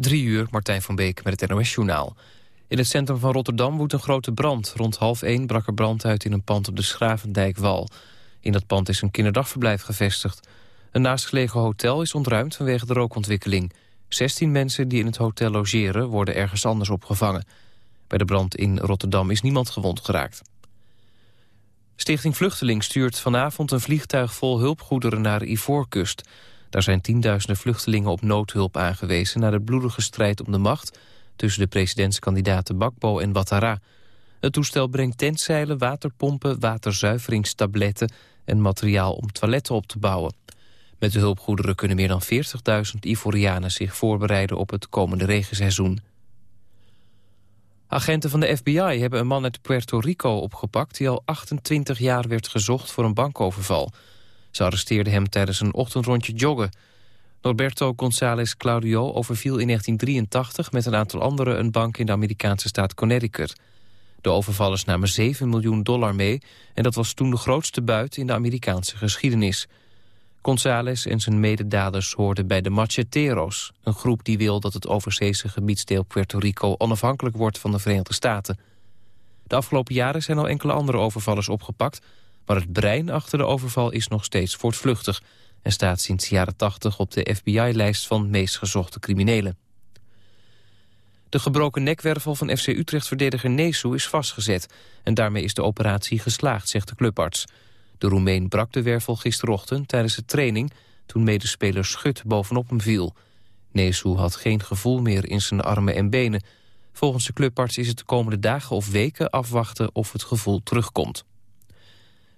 Drie uur, Martijn van Beek met het NOS-journaal. In het centrum van Rotterdam woedt een grote brand. Rond half één brak er brand uit in een pand op de Schravendijkwal. In dat pand is een kinderdagverblijf gevestigd. Een naastgelegen hotel is ontruimd vanwege de rookontwikkeling. 16 mensen die in het hotel logeren worden ergens anders opgevangen. Bij de brand in Rotterdam is niemand gewond geraakt. Stichting Vluchteling stuurt vanavond een vliegtuig vol hulpgoederen naar Ivoorkust. Daar zijn tienduizenden vluchtelingen op noodhulp aangewezen... na de bloedige strijd om de macht tussen de presidentskandidaten Bakbo en Ouattara. Het toestel brengt tentzeilen, waterpompen, waterzuiveringstabletten... en materiaal om toiletten op te bouwen. Met de hulpgoederen kunnen meer dan 40.000 Ivorianen zich voorbereiden op het komende regenseizoen. Agenten van de FBI hebben een man uit Puerto Rico opgepakt... die al 28 jaar werd gezocht voor een bankoverval. Ze arresteerden hem tijdens een ochtendrondje joggen. Norberto González Claudio overviel in 1983 met een aantal anderen... een bank in de Amerikaanse staat Connecticut. De overvallers namen 7 miljoen dollar mee... en dat was toen de grootste buit in de Amerikaanse geschiedenis... González en zijn mededaders hoorden bij de Macheteros... een groep die wil dat het overzeese gebiedsdeel Puerto Rico... onafhankelijk wordt van de Verenigde Staten. De afgelopen jaren zijn al enkele andere overvallers opgepakt... maar het brein achter de overval is nog steeds voortvluchtig... en staat sinds de jaren 80 op de FBI-lijst van meest gezochte criminelen. De gebroken nekwervel van FC Utrecht-verdediger Nesu is vastgezet... en daarmee is de operatie geslaagd, zegt de clubarts... De Roemeen brak de wervel gisterochtend tijdens de training... toen medespeler Schut bovenop hem viel. Nesu had geen gevoel meer in zijn armen en benen. Volgens de clubarts is het de komende dagen of weken afwachten of het gevoel terugkomt.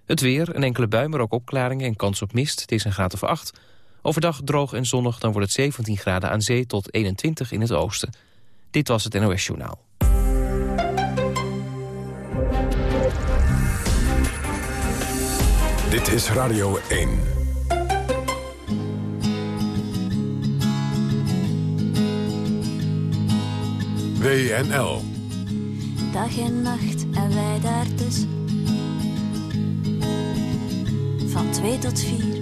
Het weer, een enkele bui, maar ook opklaringen en kans op mist. Het is een graad of 8. Overdag droog en zonnig, dan wordt het 17 graden aan zee tot 21 in het oosten. Dit was het NOS Journaal. Dit is Radio 1. WNL. Dag en nacht en wij daartussen. Van twee tot vier.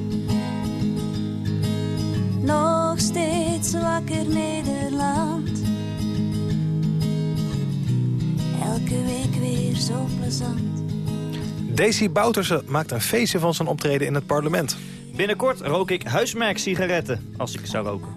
Nog steeds wakker Nederland. Elke week weer zo plezant. Daisy Bouterse maakt een feestje van zijn optreden in het parlement. Binnenkort rook ik huismerk-sigaretten, als ik zou roken.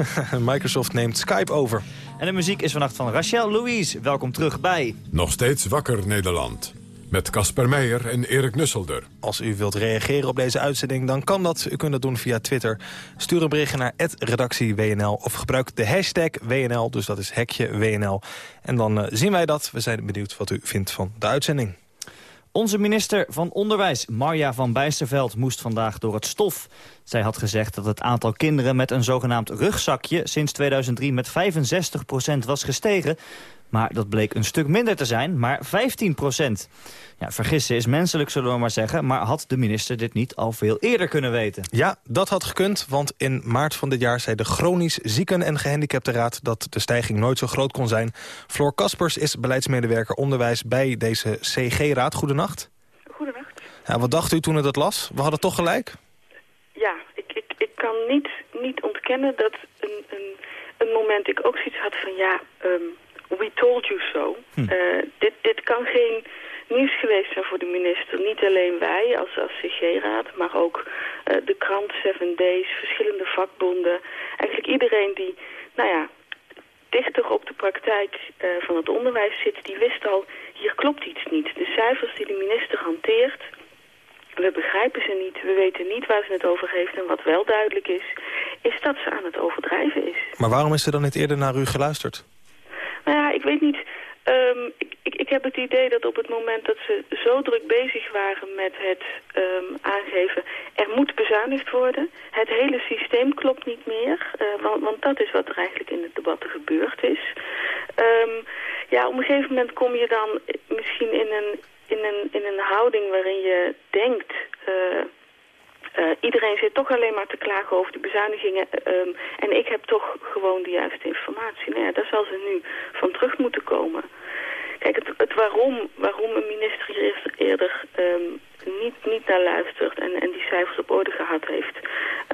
Microsoft neemt Skype over. En de muziek is vannacht van Rachel Louise. Welkom terug bij... Nog steeds wakker Nederland. Met Casper Meijer en Erik Nusselder. Als u wilt reageren op deze uitzending, dan kan dat. U kunt dat doen via Twitter. Stuur een berichtje naar redactieWNL of gebruik de hashtag WNL. Dus dat is hekje WNL. En dan uh, zien wij dat. We zijn benieuwd wat u vindt van de uitzending. Onze minister van Onderwijs, Marja van Bijsterveld, moest vandaag door het stof. Zij had gezegd dat het aantal kinderen met een zogenaamd rugzakje... sinds 2003 met 65% was gestegen. Maar dat bleek een stuk minder te zijn, maar 15 procent. Ja, vergissen is menselijk, zullen we maar zeggen. Maar had de minister dit niet al veel eerder kunnen weten? Ja, dat had gekund, want in maart van dit jaar... zei de Chronisch Zieken- en Gehandicaptenraad... dat de stijging nooit zo groot kon zijn. Floor Kaspers is beleidsmedewerker onderwijs bij deze CG-raad. Goedenacht. Goedenacht. Ja, wat dacht u toen u dat las? We hadden toch gelijk? Ja, ik, ik, ik kan niet, niet ontkennen dat een, een, een moment ik ook zoiets had van... ja, um, we told you so. Hm. Uh, dit, dit kan geen nieuws geweest zijn voor de minister. Niet alleen wij als, als CG-raad, maar ook uh, de krant Seven Days, verschillende vakbonden. Eigenlijk iedereen die, nou ja, dichter op de praktijk uh, van het onderwijs zit, die wist al, hier klopt iets niet. De cijfers die de minister hanteert, we begrijpen ze niet, we weten niet waar ze het over heeft en wat wel duidelijk is, is dat ze aan het overdrijven is. Maar waarom is er dan niet eerder naar u geluisterd? Nou ja, ik weet niet. Um, ik, ik, ik, heb het idee dat op het moment dat ze zo druk bezig waren met het um, aangeven... er moet bezuinigd worden. Het hele systeem klopt niet meer. Uh, want, want, dat is wat er eigenlijk in het debat gebeurd is. Um, ja, op een gegeven moment kom je dan misschien in een, in een, in een houding waarin je denkt... Uh, uh, iedereen zit toch alleen maar te klagen over de bezuinigingen. Um, en ik heb toch gewoon de juiste informatie. Nou ja, daar zal ze nu van terug moeten komen. Kijk, het, het waarom, waarom een minister hier eerder um, niet, niet naar luistert en, en die cijfers op orde gehad heeft...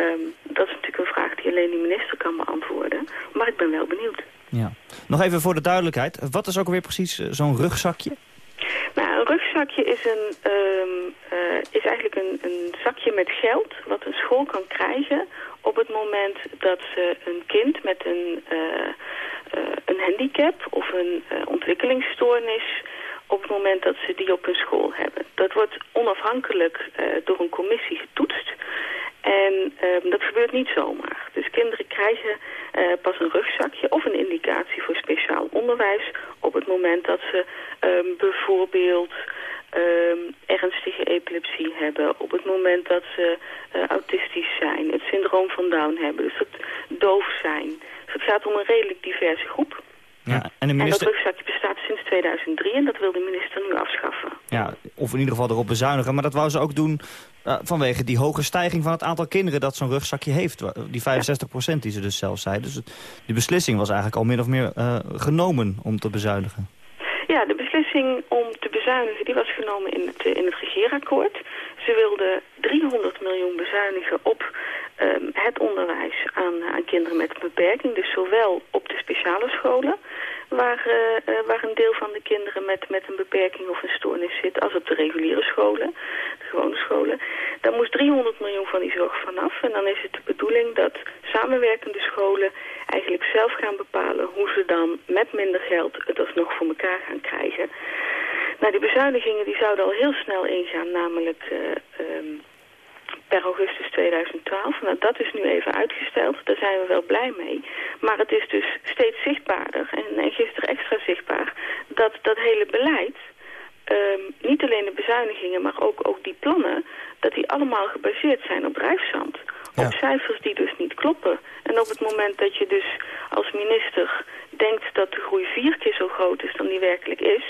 Um, dat is natuurlijk een vraag die alleen die minister kan beantwoorden. Maar ik ben wel benieuwd. Ja. Nog even voor de duidelijkheid. Wat is ook alweer precies eh, zo'n rugzakje? Nou, een rugzakje is, een, um, uh, is eigenlijk een, een zakje met geld wat een school kan krijgen op het moment dat ze een kind met een, uh, uh, een handicap of een ontwikkelingsstoornis op het moment dat ze die op hun school hebben. Dat wordt onafhankelijk door een commissie getoetst. En um, dat gebeurt niet zomaar. Dus kinderen krijgen uh, pas een rugzakje of een indicatie voor speciaal onderwijs... op het moment dat ze um, bijvoorbeeld um, ernstige epilepsie hebben... op het moment dat ze uh, autistisch zijn, het syndroom van Down hebben... dus dat doof zijn. Dus het gaat om een redelijk diverse groep... Ja, en, de minister... en dat rugzakje bestaat sinds 2003 en dat wil de minister nu afschaffen. Ja, of in ieder geval erop bezuinigen. Maar dat wou ze ook doen uh, vanwege die hoge stijging van het aantal kinderen dat zo'n rugzakje heeft. Die 65 procent die ze dus zelf zei. Dus die beslissing was eigenlijk al min of meer uh, genomen om te bezuinigen. Ja, de beslissing om te bezuinigen die was genomen in het, in het regeerakkoord. Ze wilden 300 miljoen bezuinigen op um, het onderwijs aan, aan kinderen met een beperking. Dus zowel op de speciale scholen, waar, uh, waar een deel van de kinderen met, met een beperking of een stoornis zit, als op de reguliere scholen, de gewone scholen. Daar moest 300 miljoen van die zorg vanaf. En dan is het de bedoeling dat samenwerkende scholen eigenlijk zelf gaan bepalen hoe ze dan met minder geld het alsnog voor elkaar gaan krijgen. Nou, die bezuinigingen die zouden al heel snel ingaan, namelijk uh, um, per augustus 2012. Nou, dat is nu even uitgesteld. Daar zijn we wel blij mee. Maar het is dus steeds zichtbaarder en, en gisteren extra zichtbaar dat dat hele beleid... Um, niet alleen de bezuinigingen, maar ook, ook die plannen... dat die allemaal gebaseerd zijn op drijfzand. Ja. Op cijfers die dus niet kloppen. En op het moment dat je dus als minister denkt dat de groei vier keer zo groot is dan die werkelijk is...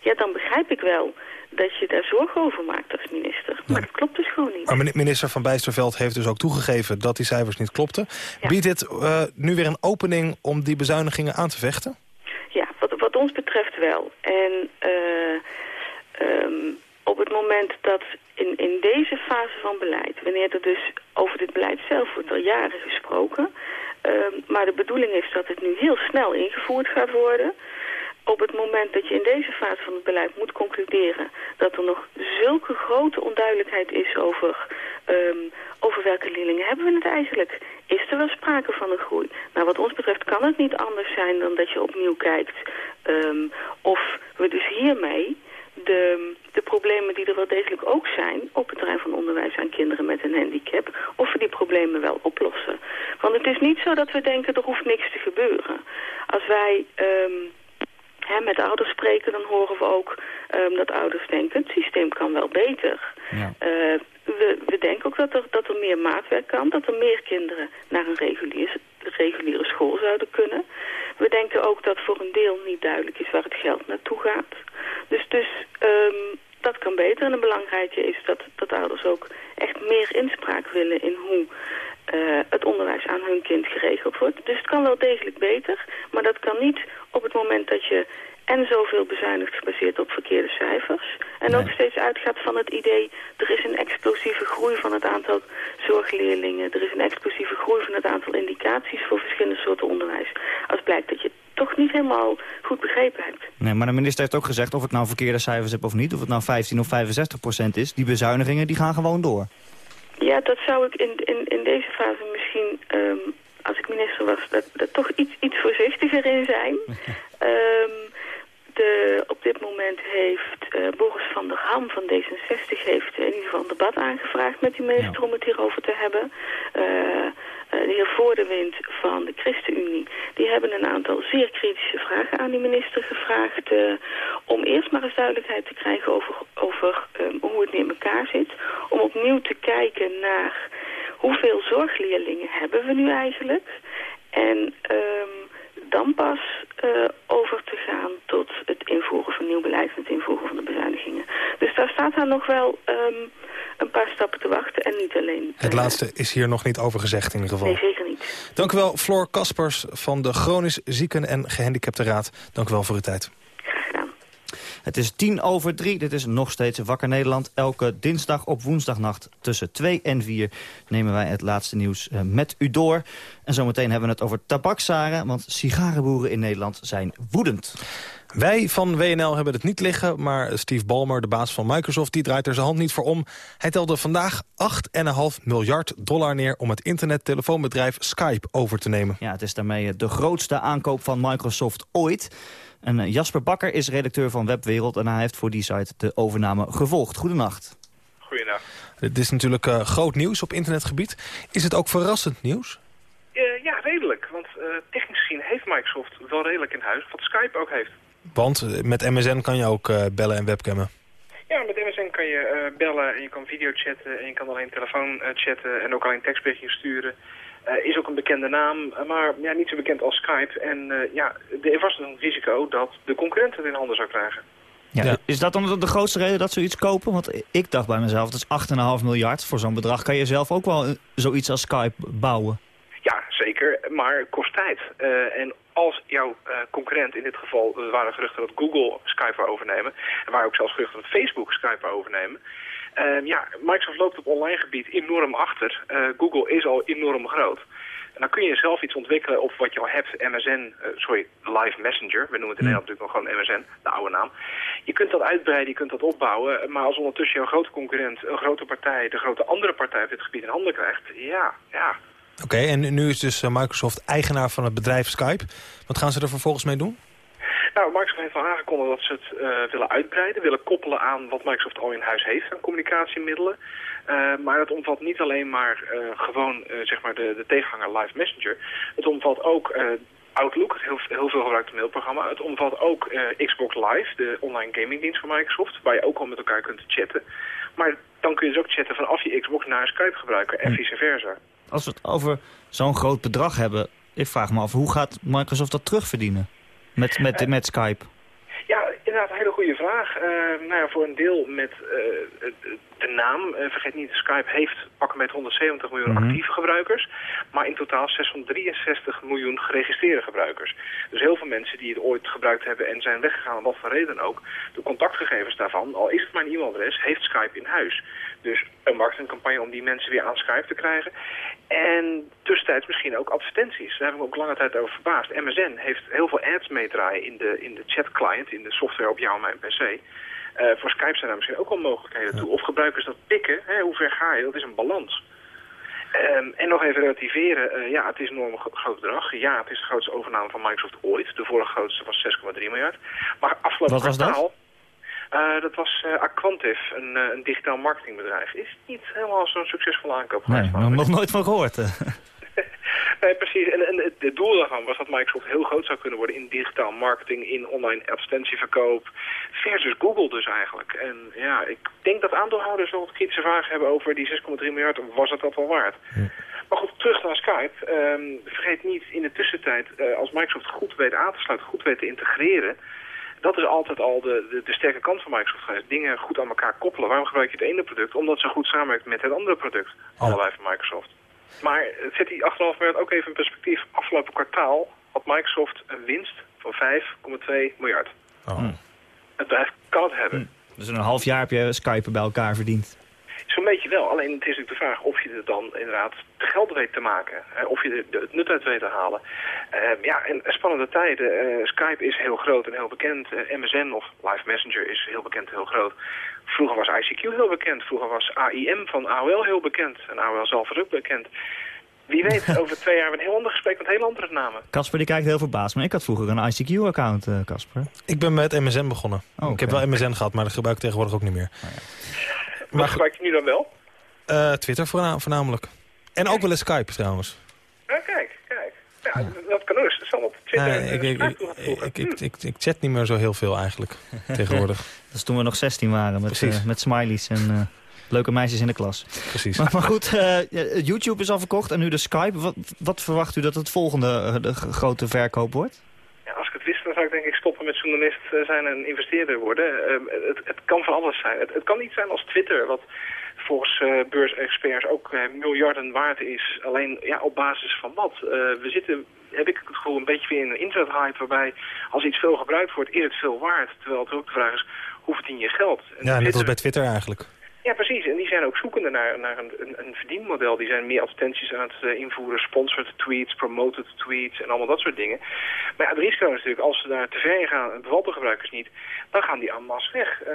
ja, dan begrijp ik wel dat je daar zorgen over maakt als minister. Maar dat klopt dus gewoon niet. Maar minister Van Bijsterveld heeft dus ook toegegeven dat die cijfers niet klopten. Biedt dit uh, nu weer een opening om die bezuinigingen aan te vechten? Ja, wat, wat ons betreft wel. En uh, um, op het moment dat in, in deze fase van beleid, wanneer er dus over dit beleid zelf wordt al jaren gesproken, um, maar de bedoeling is dat het nu heel snel ingevoerd gaat worden op het moment dat je in deze fase van het beleid moet concluderen... dat er nog zulke grote onduidelijkheid is over, um, over welke leerlingen hebben we het eigenlijk. Is er wel sprake van een groei? Nou, wat ons betreft kan het niet anders zijn dan dat je opnieuw kijkt... Um, of we dus hiermee de, de problemen die er wel degelijk ook zijn... op het terrein van onderwijs aan kinderen met een handicap... of we die problemen wel oplossen. Want het is niet zo dat we denken, er hoeft niks te gebeuren. Als wij... Um, hè, met ouders spreken, dan horen we ook um, dat ouders denken... het systeem kan wel beter. Ja. Uh, we, we, denken ook dat er, dat er meer maatwerk kan, dat er meer kinderen naar een regulier, reguliere school zouden kunnen. We denken ook dat voor een deel niet duidelijk is waar het geld naartoe gaat. Dus, dus um, dat kan beter. En een belangrijke is dat, dat ouders ook echt meer inspraak willen in hoe uh, het onderwijs aan hun kind geregeld wordt. Dus het kan wel degelijk beter, maar dat kan niet op het moment dat je en zoveel bezuinigt gebaseerd op verkeerde cijfers. En nee. ook steeds uitgaat van het idee, er is een explosieve groei van het aantal zorgleerlingen. Er is een explosieve groei van het aantal indicaties voor verschillende soorten onderwijs. Als blijkt dat je toch niet helemaal goed begrepen hebt. Nee, maar de minister heeft ook gezegd, of het nou verkeerde cijfers hebt of niet... of het nou 15 of 65 procent is, die bezuinigingen die gaan gewoon door. Ja, dat zou ik in, in, in deze fase misschien, um, als ik minister was, dat, dat toch iets, iets voorzichtiger in zijn. um, de, op dit moment heeft uh, Boris van der Ham van D66 heeft in ieder geval een debat aangevraagd met die minister ja. om het hierover te hebben. Uh, uh, de heer Voordewind van de ChristenUnie, die hebben een aantal zeer kritische vragen aan die minister gevraagd uh, om eerst maar eens duidelijkheid te krijgen over, over um, hoe het in elkaar zit. Om opnieuw te kijken naar hoeveel zorgleerlingen hebben we nu eigenlijk. En um, dan pas uh, over te gaan tot het invoeren van nieuw beleid... en het invoeren van de bezuinigingen. Dus daar staat haar nog wel um, een paar stappen te wachten en niet alleen... Het laatste is hier nog niet over gezegd in ieder geval. Nee, zeker niet. Dank u wel, Floor Kaspers van de Chronisch Zieken en Gehandicapten Raad. Dank u wel voor uw tijd. Het is tien over drie. Dit is nog steeds Wakker Nederland. Elke dinsdag op woensdagnacht tussen 2 en 4 nemen wij het laatste nieuws eh, met u door. En zometeen hebben we het over tabakszaren, want sigarenboeren in Nederland zijn woedend. Wij van WNL hebben het niet liggen, maar Steve Ballmer, de baas van Microsoft... die draait er zijn hand niet voor om. Hij telde vandaag 8,5 miljard dollar neer... om het internettelefoonbedrijf Skype over te nemen. Ja, het is daarmee de grootste aankoop van Microsoft ooit. En eh, Jasper Bakker is redacteur van Webwereld... en hij heeft voor die site de overname gevolgd. Goedenacht. Goedendag. Dit is natuurlijk uh, groot nieuws op internetgebied. Is het ook verrassend nieuws? Uh, ja, redelijk. Want technisch gezien heeft Microsoft wel redelijk in huis... wat Skype ook heeft. Want met MSN kan je ook bellen en webcammen. Ja, met MSN kan je bellen en je kan videochatten... en je kan alleen telefoon chatten en ook alleen tekstberichtjes sturen... Uh, is ook een bekende naam, maar ja, niet zo bekend als Skype. En uh, ja, er was een risico dat de concurrent het in handen zou krijgen. Ja, ja. Is dat dan de grootste reden dat ze iets kopen? Want ik dacht bij mezelf, dat is 8,5 miljard. Voor zo'n bedrag kan je zelf ook wel zoiets als Skype bouwen. Ja, zeker. Maar kost tijd. Uh, en als jouw concurrent, in dit geval er waren geruchten dat Google Skype zou overnemen... en waren ook zelfs geruchten dat Facebook Skype zou overnemen... Uh, ja, Microsoft loopt op online gebied enorm achter. Uh, Google is al enorm groot. En dan kun je zelf iets ontwikkelen op wat je al hebt. MSN, uh, sorry, Live Messenger. We noemen het in Nederland natuurlijk nog gewoon MSN, de oude naam. Je kunt dat uitbreiden, je kunt dat opbouwen. Maar als ondertussen jouw grote concurrent, een grote partij, de grote andere partij op dit gebied in handen krijgt. Ja, ja. Oké, okay, en nu is dus Microsoft eigenaar van het bedrijf Skype. Wat gaan ze er vervolgens mee doen? Nou, Microsoft heeft al aangekondigd dat ze het uh, willen uitbreiden, willen koppelen aan wat Microsoft al in huis heeft aan communicatiemiddelen. Uh, maar het omvat niet alleen maar uh, gewoon zeg maar de, de tegenhanger Live Messenger. Het omvat ook Outlook, het heel, heel veel gebruikte mailprogramma. Het omvat ook Xbox Live, de online gamingdienst van Microsoft, waar je ook al met elkaar kunt chatten. Maar dan kun je dus ook chatten vanaf je Xbox naar een Skype-gebruiker en vice versa. Als we het over zo'n groot bedrag hebben, ik vraag me af, hoe gaat Microsoft dat terugverdienen? Met, met, met Skype? Ja, inderdaad, een hele goede vraag. Uh, nou ja, voor een deel met uh, de naam. Uh, vergeet niet, Skype heeft pakken met 170 miljoen mm -hmm. actieve gebruikers. Maar in totaal 663 miljoen geregistreerde gebruikers. Dus heel veel mensen die het ooit gebruikt hebben en zijn weggegaan, om wat voor reden ook. De contactgegevens daarvan, al is het maar een e-mailadres, heeft Skype in huis. Dus een marketingcampagne om die mensen weer aan Skype te krijgen. En tussentijds misschien ook advertenties. Daar hebben we ook lange tijd over verbaasd. MSN heeft heel veel ads meedraaien in de, in de chat client, in de software op jou en mijn PC. Uh, voor Skype zijn daar misschien ook al mogelijkheden toe. Of gebruikers dat pikken, hè, hoe ver ga je? Dat is een balans. Um, en nog even relativeren, uh, ja, het is een enorm groot bedrag. Ja, het is de grootste overname van Microsoft ooit. De vorige grootste was 6,3 miljard. Maar afgelopen Wat was dat? Uh, dat was uh, Aquantive, een, uh, een digitaal marketingbedrijf. Is niet helemaal zo'n succesvolle aankoop geweest. Nee, nog nooit van gehoord. nee, precies. En, en het doel daarvan was dat Microsoft heel groot zou kunnen worden in digitaal marketing, in online advertentieverkoop, versus Google dus eigenlijk. En ja, ik denk dat aandeelhouders wel wat kritische vragen hebben over die 6,3 miljard. Was het dat wel waard? Maar goed, terug naar Skype. Um, vergeet niet in de tussentijd, als Microsoft goed weet aan te sluiten, goed weet te integreren dat is altijd al de, de, de, sterke kant van Microsoft geweest. Dingen goed aan elkaar koppelen. Waarom gebruik je het ene product? Omdat ze goed samenwerkt met het andere product. Allebei van Microsoft. Maar zet die 8,5 miljard ook even in perspectief. Afgelopen kwartaal had Microsoft een winst van 5,2 miljard. Oh. Het bedrijf kan het hebben. Hm. Dus in een half jaar heb je Skype bij elkaar verdiend. Zo'n beetje wel. Alleen het is natuurlijk de vraag of je het dan inderdaad geld weet te maken. Of je de, de, het nut uit weet te halen. Uh, ja, en spannende tijden. Uh, Skype is heel groot en heel bekend. MSN of Live Messenger is heel bekend en heel groot. Vroeger was ICQ heel bekend. Vroeger was AIM van AOL heel bekend. En AOL zelf is ook bekend. Wie weet, over twee jaar een heel ander gesprek met heel andere namen. Casper die kijkt heel verbaasd, maar ik had vroeger een ICQ-account, Casper. ik ben met MSN begonnen. Oh, okay. Ik heb wel MSN gehad, maar dat gebruik ik tegenwoordig ook niet meer. Oh, ja. Maar gebruik je nu dan wel? Uh, Twitter voorna voornamelijk. En ook wel eens Skype trouwens. Ja, kijk, kijk. Ja, ja. dat kan ook. Dat zal op Twitter nee, ik, ik, ik, ik, ik, ik, chat niet meer zo heel veel eigenlijk, tegenwoordig. Dat is toen we nog 16 waren, met, uh, met smileys en uh, leuke meisjes in de klas. Precies. Maar, maar goed, YouTube is al verkocht en nu de Skype. Wat, wat verwacht u dat het volgende de grote verkoop wordt? Ik denk ik stoppen met journalist zijn en investeerder worden. het, het kan van alles zijn. Het, het kan niet zijn als Twitter, wat volgens uh, beursexperts ook uh, miljarden waard is. Alleen ja, op basis van wat? Uh, we zitten, heb ik het gevoel, een beetje weer in een internethype waarbij als iets veel gebruikt wordt, is het veel waard. Terwijl het ook de vraag is, hoe verdien je geld? En Ja, net als bij Twitter eigenlijk. Ja, precies. En die zijn ook zoekende naar, naar een, een, een verdienmodel. Die zijn meer advertenties aan het eh, invoeren, sponsored tweets, promoted tweets en allemaal dat soort dingen. Maar ja, het risico is natuurlijk, als ze daar te ver in gaan en bevalt de gebruikers niet, dan gaan die en masse weg. Eh,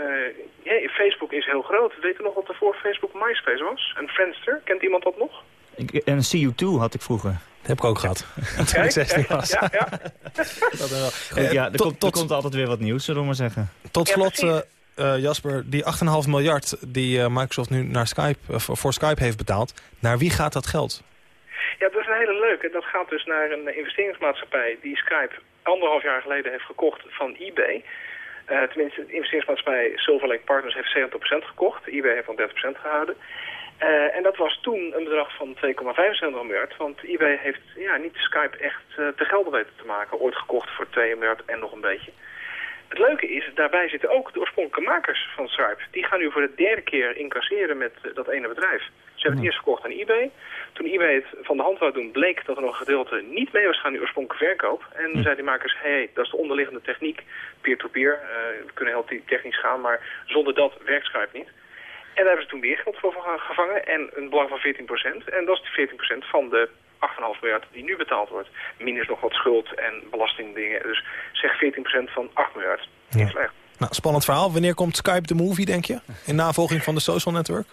ja, Facebook is heel groot. Weet u nog wat er voor Facebook MySpace was? Een Friendster? Kent iemand dat nog? Ik, en CU2 had ik vroeger. Dat heb ik ook gehad. Toen Kijk, ik 16 kijk, was. Ja, ja. Dat wel. Goed, ja, er, tot, komt, er tot, komt altijd weer wat nieuws, zullen we maar zeggen. tot slot. Eh, Jasper, die 8,5 miljard die eh, Microsoft nu naar Skype, eh, voor Skype heeft betaald. Naar wie gaat dat geld? Ja, dat is een hele leuke. Dat gaat dus naar een investeringsmaatschappij die Skype anderhalf jaar geleden heeft gekocht van eBay. Tenminste, de investeringsmaatschappij Silver Lake Partners heeft 70% gekocht. eBay heeft dan 30% gehouden. Eh, en dat was toen een bedrag van 2,75 miljard. Want eBay heeft ja, niet Skype echt te gelden weten te maken. Ooit gekocht voor 2 miljard en nog een beetje. Het leuke is, daarbij zitten ook de oorspronkelijke makers van Skype. Die gaan nu voor de derde keer incasseren met eh, dat ene bedrijf. Ze hebben het eerst verkocht aan eBay. Toen eBay het van de hand wou doen, bleek dat er nog een gedeelte niet mee was gaan in die oorspronkelijke verkoop. En zeiden die makers, hé, hey, dat is de onderliggende techniek, peer-to-peer. Eh, we kunnen heel technisch gaan, maar zonder dat werkt Skype niet. En daar hebben ze toen weer geld voor gevangen en een belang van 14%. En dat is de 14% van de 8,5 miljard die nu betaald wordt. Minus nog wat schuld en belastingdingen. Dus zeg 14% van 8 miljard. Niet Ja. slecht. Nou, spannend verhaal. Wanneer komt Skype de movie, denk je? In navolging van de social network?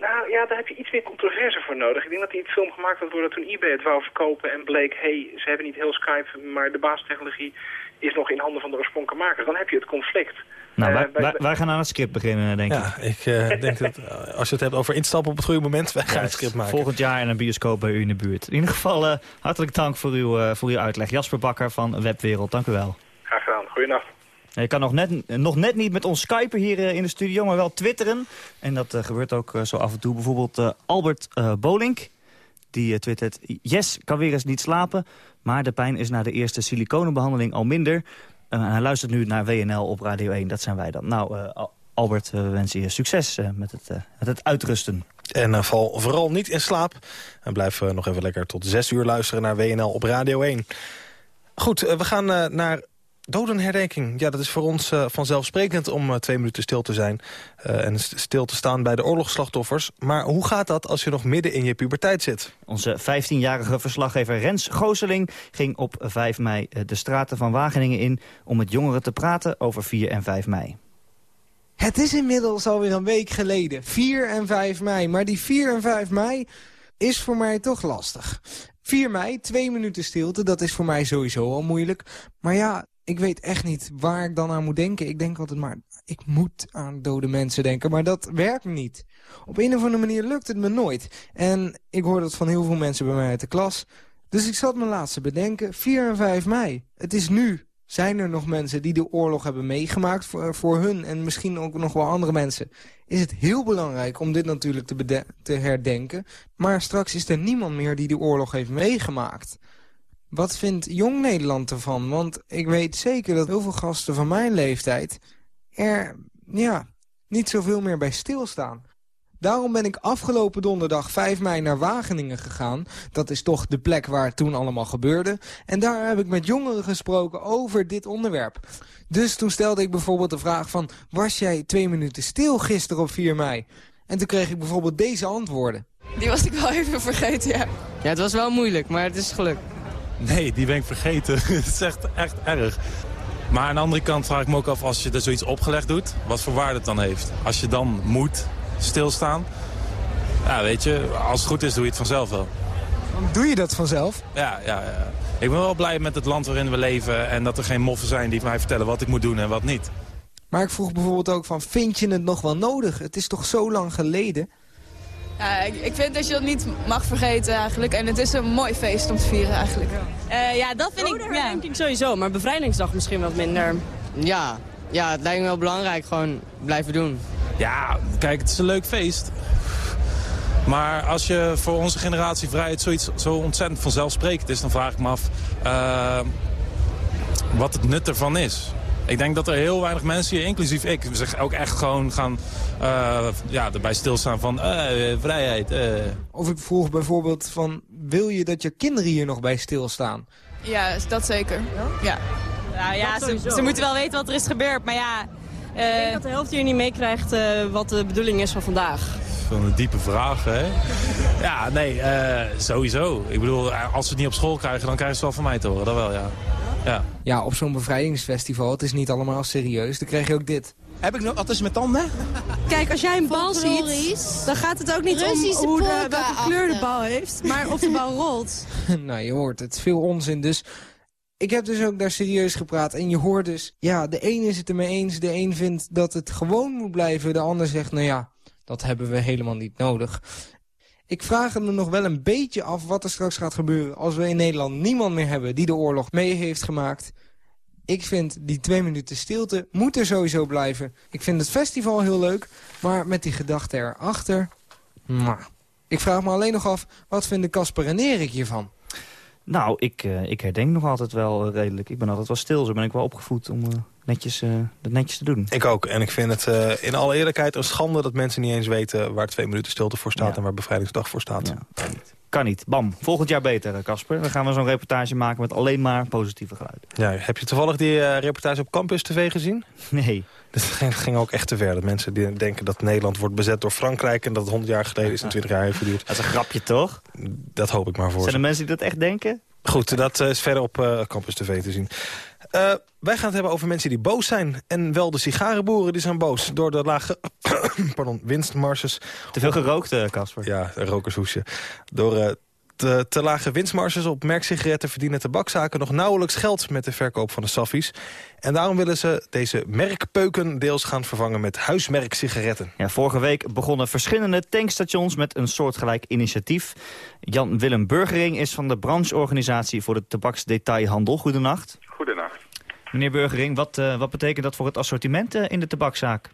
Nou ja, daar heb je iets meer controverse voor nodig. Ik denk dat die film gemaakt had worden toen eBay het wou verkopen en bleek, hé, hey, ze hebben niet heel Skype, maar de basistechnologie is nog in handen van de oorspronkelijke makers. Dan heb je het conflict. Nou, Eh, wij, bij- wij, wij gaan aan het script beginnen, denk ik. Ja, ik eh, denk dat eh, als je het hebt over instappen op het goede moment, wij gaan het Juist. script maken. Volgend jaar in een bioscoop bij u in de buurt. In ieder geval hartelijk dank voor uw, voor uw uitleg. Jasper Bakker van Webwereld, dank u wel. Graag gedaan. Goeienacht. Je kan nog net, nog net niet met ons skypen hier in de studio, maar wel twitteren. En dat gebeurt ook zo af en toe. Bijvoorbeeld Albert eh, Bolink, die twittert... Yes, kan weer eens niet slapen, maar de pijn is na de eerste siliconenbehandeling al minder. Eh, hij luistert nu naar WNL op Radio 1, dat zijn wij dan. Nou, eh, Al- Albert, eh, we wensen je succes met, het, met het uitrusten. En val vooral niet in slaap. En blijf nog even lekker tot zes uur luisteren naar WNL op Radio 1. Goed, we gaan naar dodenherdenking. Ja, dat is voor ons eh, vanzelfsprekend om eh, twee minuten stil te zijn. eh, en st- stil te staan bij de oorlogsslachtoffers. Maar hoe gaat dat als je nog midden in je puberteit zit? Onze 15-jarige verslaggever Rens Gooseling ging op 5 mei de straten van Wageningen in... om met jongeren te praten over 4 en 5 mei. Het is inmiddels alweer een week geleden, 4 en 5 mei. Maar die 4 en 5 mei is voor mij toch lastig. 4 mei, twee minuten stilte, dat is voor mij sowieso al moeilijk. Maar ja, ik weet echt niet waar ik dan aan moet denken. Ik denk altijd maar, ik moet aan dode mensen denken, maar dat werkt niet. Op een of andere manier lukt het me nooit. En ik hoor dat van heel veel mensen bij mij uit de klas. Dus ik zat me laatst te bedenken, 4 en 5 mei, het is nu. Zijn er nog mensen die de oorlog hebben meegemaakt voor, voor hun en misschien ook nog wel andere mensen? Is het heel belangrijk om dit natuurlijk te, te herdenken. Maar straks is er niemand meer die de oorlog heeft meegemaakt. Wat vindt Jong Nederland ervan? Want ik weet zeker dat heel veel gasten van mijn leeftijd er ja, niet zoveel meer bij stilstaan. Daarom ben ik afgelopen donderdag 5 mei naar Wageningen gegaan. Dat is toch de plek waar het toen allemaal gebeurde. En daar heb ik met jongeren gesproken over dit onderwerp. Dus toen stelde ik bijvoorbeeld de vraag van... was jij twee minuten stil gisteren op 4 mei? En toen kreeg ik bijvoorbeeld deze antwoorden. Die was ik wel even vergeten, ja. Ja, het was wel moeilijk, maar het is gelukt. Nee, die ben ik vergeten. Het is echt, echt erg. Maar aan de andere kant vraag ik me ook af, als je er zoiets opgelegd doet, wat voor waarde het dan heeft. Als je dan moet stilstaan, ja, weet je, als het goed is doe je het vanzelf wel. Doe je dat vanzelf? Ja, ja, ja. Ik ben wel blij met het land waarin we leven en dat er geen moffen zijn die mij vertellen wat ik moet doen en wat niet. Maar ik vroeg bijvoorbeeld ook van, vind je het nog wel nodig? Het is toch zo lang geleden? Ja, ik, vind dat je dat niet mag vergeten eigenlijk. En het is een mooi feest om te vieren eigenlijk. Eh, ja, dat vind ik, ja. denk ik sowieso. Maar bevrijdingsdag misschien wat minder. Ja, ja, het lijkt me wel belangrijk gewoon blijven doen. Ja, kijk, het is een leuk feest. Maar als je voor onze generatie vrijheid zoiets zo ontzettend vanzelfsprekend is... dan vraag ik me af eh, wat het nut ervan is. Ik denk dat er heel weinig mensen hier, inclusief ik... zich ook echt gewoon gaan eh, ja, erbij stilstaan van eh, vrijheid. eh. Of ik vroeg bijvoorbeeld van, wil je dat je kinderen hier nog bij stilstaan? Ja, dat zeker. Ja. Nou ja, Dat ze, moeten wel weten wat er is gebeurd. Maar ja, ik denk dat de helft hier niet meekrijgt eh, wat de bedoeling is van vandaag. Van een diepe vraag, hè? Ja, nee, eh, sowieso. Ik bedoel, als ze het niet op school krijgen, dan krijgen ze het wel van mij te horen. Dat wel, ja. Ja. Ja, op zo'n bevrijdingsfestival, het is niet allemaal serieus. Dan krijg je ook dit. Heb ik nog wat tussen mijn tanden? Kijk, als jij een bal ziet, dan gaat het ook niet Russische om hoe de, welke kleur de bal heeft, maar of de bal rolt. nou, je hoort het. Veel onzin. Dus ik heb dus ook daar serieus gepraat. En je hoort dus, ja, de een is het ermee eens. De een vindt dat het gewoon moet blijven. De ander zegt, nou ja, dat hebben we helemaal niet nodig. Ik vraag me nog wel een beetje af wat er straks gaat gebeuren... als we in Nederland niemand meer hebben die de oorlog mee heeft gemaakt. Ik vind die twee minuten stilte moet er sowieso blijven. Ik vind het festival heel leuk, maar met die gedachte erachter... mwah. Ik vraag me alleen nog af, wat vinden Casper en Erik hiervan? Nou, ik, eh, ik herdenk nog altijd wel eh, redelijk. Ik ben altijd wel stil, zo ben ik wel opgevoed om eh, netjes, eh, dat netjes te doen. Ik ook. En ik vind het eh, in alle eerlijkheid een schande dat mensen niet eens weten... waar twee minuten stilte voor staat Ja. en waar bevrijdingsdag voor staat. Kan niet. Bam. Volgend jaar beter, eh, Casper. Dan gaan we zo'n reportage maken met alleen maar positieve geluiden. Ja, heb je toevallig die eh, reportage op Campus TV gezien? Nee. Dat ging, ook echt te ver. Dat mensen die denken dat Nederland wordt bezet door Frankrijk... en dat het 100 jaar geleden is en 20 jaar heeft geduurd. Dat is een grapje, toch? Dat hoop ik maar voor Zijn er mensen die dat echt denken? Goed, dat is verder op Campus TV te zien. Eh, wij gaan het hebben over mensen die boos zijn. En wel de sigarenboeren die zijn boos. Door de lage pardon, winstmarges. Te veel gerookt, eh, Casper. Ja, een rokershoesje. Door eh, te, te lage winstmarges op merksigaretten verdienen tabakzaken nog nauwelijks geld met de verkoop van de saffies. En daarom willen ze deze merkpeuken deels gaan vervangen met huismerksigaretten. Ja, vorige week begonnen verschillende tankstations met een soortgelijk initiatief. Jan-Willem Burgering is van de brancheorganisatie voor de tabaksdetailhandel. Goedenacht. Goedenacht. Meneer Burgering, wat, eh, wat betekent dat voor het assortiment eh, in de tabakzaak?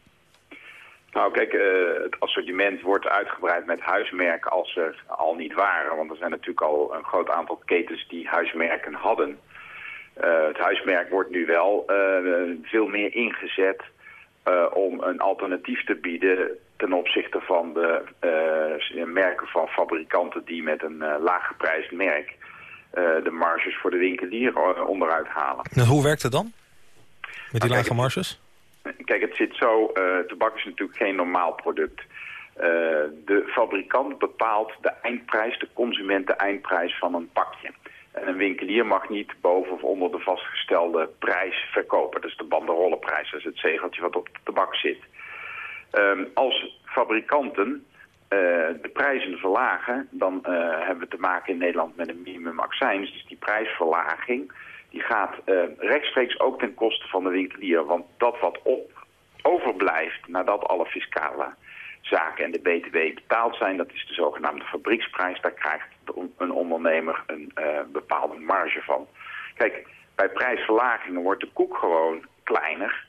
Nou kijk, eh, het assortiment wordt uitgebreid met huismerken als ze al niet waren. Want er zijn natuurlijk al een groot aantal ketens die huismerken hadden. Het huismerk wordt nu wel veel meer ingezet om een alternatief te bieden ten opzichte van de merken van fabrikanten die met een eh, laag geprijsd merk de marges voor de winkelier eh, onderuit halen. Hoe werkt het dan? Met die Nou, lage marges? Kijk, het zit zo, eh, tabak is natuurlijk geen normaal product. Eh, de fabrikant bepaalt de eindprijs, de consument de eindprijs van een pakje. En een winkelier mag niet boven of onder de vastgestelde prijs verkopen. Dat is de banderollenprijs, dat is het zegeltje wat op de tabak zit. Ehm, als fabrikanten eh, de prijzen verlagen, dan eh, hebben we te maken in Nederland met een minimum accijns. Dus die prijsverlaging die gaat eh, rechtstreeks ook ten koste van de winkelier. Want dat wat op, overblijft nadat alle fiscale zaken en de BTW betaald zijn, dat is de zogenaamde fabrieksprijs. Daar krijgt een ondernemer een bepaalde marge van. Kijk, bij prijsverlagingen wordt de koek gewoon kleiner.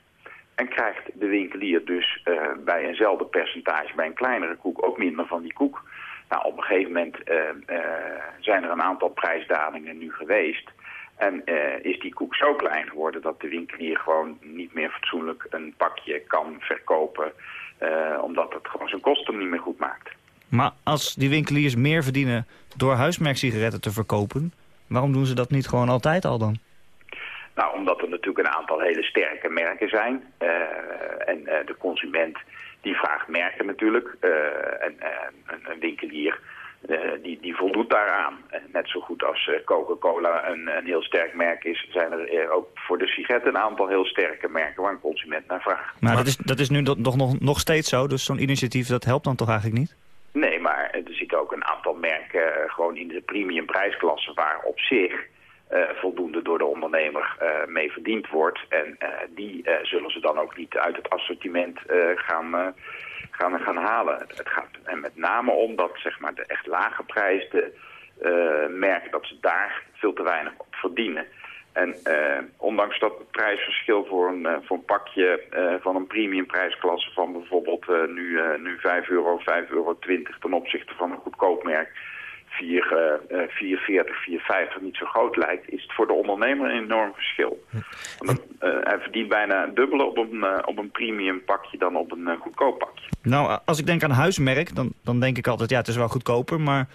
En krijgt de winkelier dus eh, bij eenzelfde percentage, bij een kleinere koek, ook minder van die koek. Nou, op een gegeven moment eh, eh, zijn er een aantal prijsdalingen nu geweest. En is die koek zo klein geworden dat de winkelier gewoon niet meer fatsoenlijk een pakje kan verkopen. omdat het gewoon zijn kosten niet meer goed maakt. Maar als die winkeliers meer verdienen door huismerksigaretten te verkopen... waarom doen ze dat niet gewoon altijd al dan? Nou, omdat er natuurlijk een aantal hele sterke merken zijn. eh, en eh, de consument die vraagt merken natuurlijk. eh, en een, winkelier eh, die, die voldoet daaraan. Net zo goed als eh, Coca-Cola een, een heel sterk merk is... zijn er ook voor de sigaretten een aantal heel sterke merken... waar een consument naar vraagt. Maar, dat, is, dat is nu nog, nog, nog steeds zo, dus zo'n initiatief dat helpt dan toch eigenlijk niet? Nee, maar er zitten ook een aantal merken gewoon in de premium prijsklasse waar op zich voldoende door de ondernemer eh, mee verdiend wordt. En eh, die eh, zullen ze dan ook niet uit het assortiment eh, gaan, eh, gaan, gaan halen. Het gaat er met name om dat zeg maar, de echt lage prijsde eh, merken, dat ze daar veel te weinig op verdienen. En eh, ondanks dat het prijsverschil voor een, eh, voor een pakje eh, van een premium prijsklasse van bijvoorbeeld eh, nu, eh, nu 5 euro, 5,20 euro ten opzichte van een goedkoop merk 4, eh, eh, 4,40, 4,50 niet zo groot lijkt, is het voor de ondernemer een enorm verschil. Want dan, eh, hij verdient bijna een dubbele op een, eh, op een premium pakje dan op een eh, goedkoop pakje. Nou, als ik denk aan huismerk, dan, dan denk ik altijd, ja, het is wel goedkoper, maar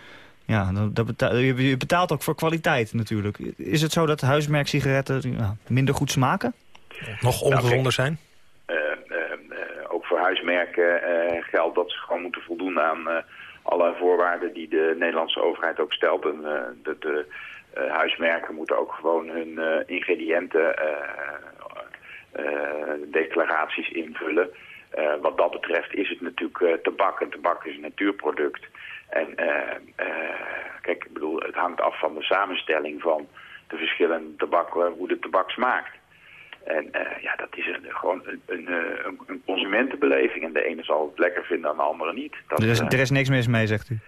Ja, dat betaal, je betaalt ook voor kwaliteit natuurlijk. Is het zo dat huismerksigaretten minder goed smaken? Nog ongezonder zijn? Uh, ook voor huismerken geldt dat ze gewoon moeten voldoen aan alle voorwaarden die de Nederlandse overheid ook stelt. En de, de huismerken moeten ook gewoon hun ingrediënten declaraties invullen. wat dat betreft is het natuurlijk tabak. En tabak is een natuurproduct. En kijk, ik bedoel, het hangt af van de samenstelling van de verschillende tabak, hoe de tabak smaakt. En uh, ja, dat is een, gewoon een, een, een, consumentenbeleving. En de ene zal het lekker vinden en de andere niet. Dat, er, is, er is niks mis mee, zegt u?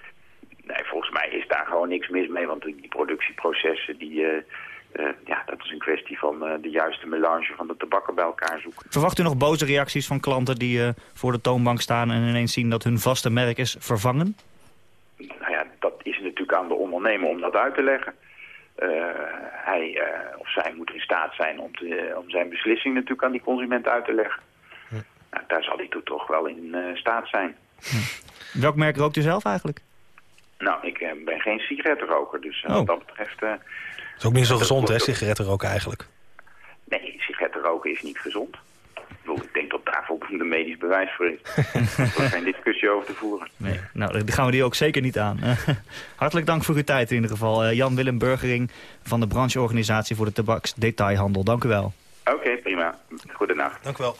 Nee, volgens mij is daar gewoon niks mis mee. Want die productieprocessen, die, uh, ja, dat is een kwestie van de juiste melange van de tabakken bij elkaar zoeken. Verwacht u nog boze reacties van klanten die voor de toonbank staan... en ineens zien dat hun vaste merk is vervangen? nou ja, dat is natuurlijk aan de ondernemer om dat uit te leggen. Uh, hij uh, of zij moet in staat zijn om, te, om zijn beslissing natuurlijk aan die consument uit te leggen. Hm. Nou, daar zal hij toch wel in uh, staat zijn. Hm. Welk merk rookt u zelf eigenlijk? Nou, ik ben geen sigarettenroker, dus oh. wat dat betreft... Het is ook niet zo gezond, hè, sigaretten roken eigenlijk? Nee, sigaretten roken is niet gezond ik denk dat daar voldoende medisch bewijs voor is. er is geen discussie over te voeren. Nee, nou, dan gaan we die ook zeker niet aan. Hartelijk dank voor uw tijd in ieder geval. Uh, Jan-Willem Burgering van de brancheorganisatie voor de tabaksdetailhandel. Dank u wel. Oké, prima. Goedenacht. Dank u wel.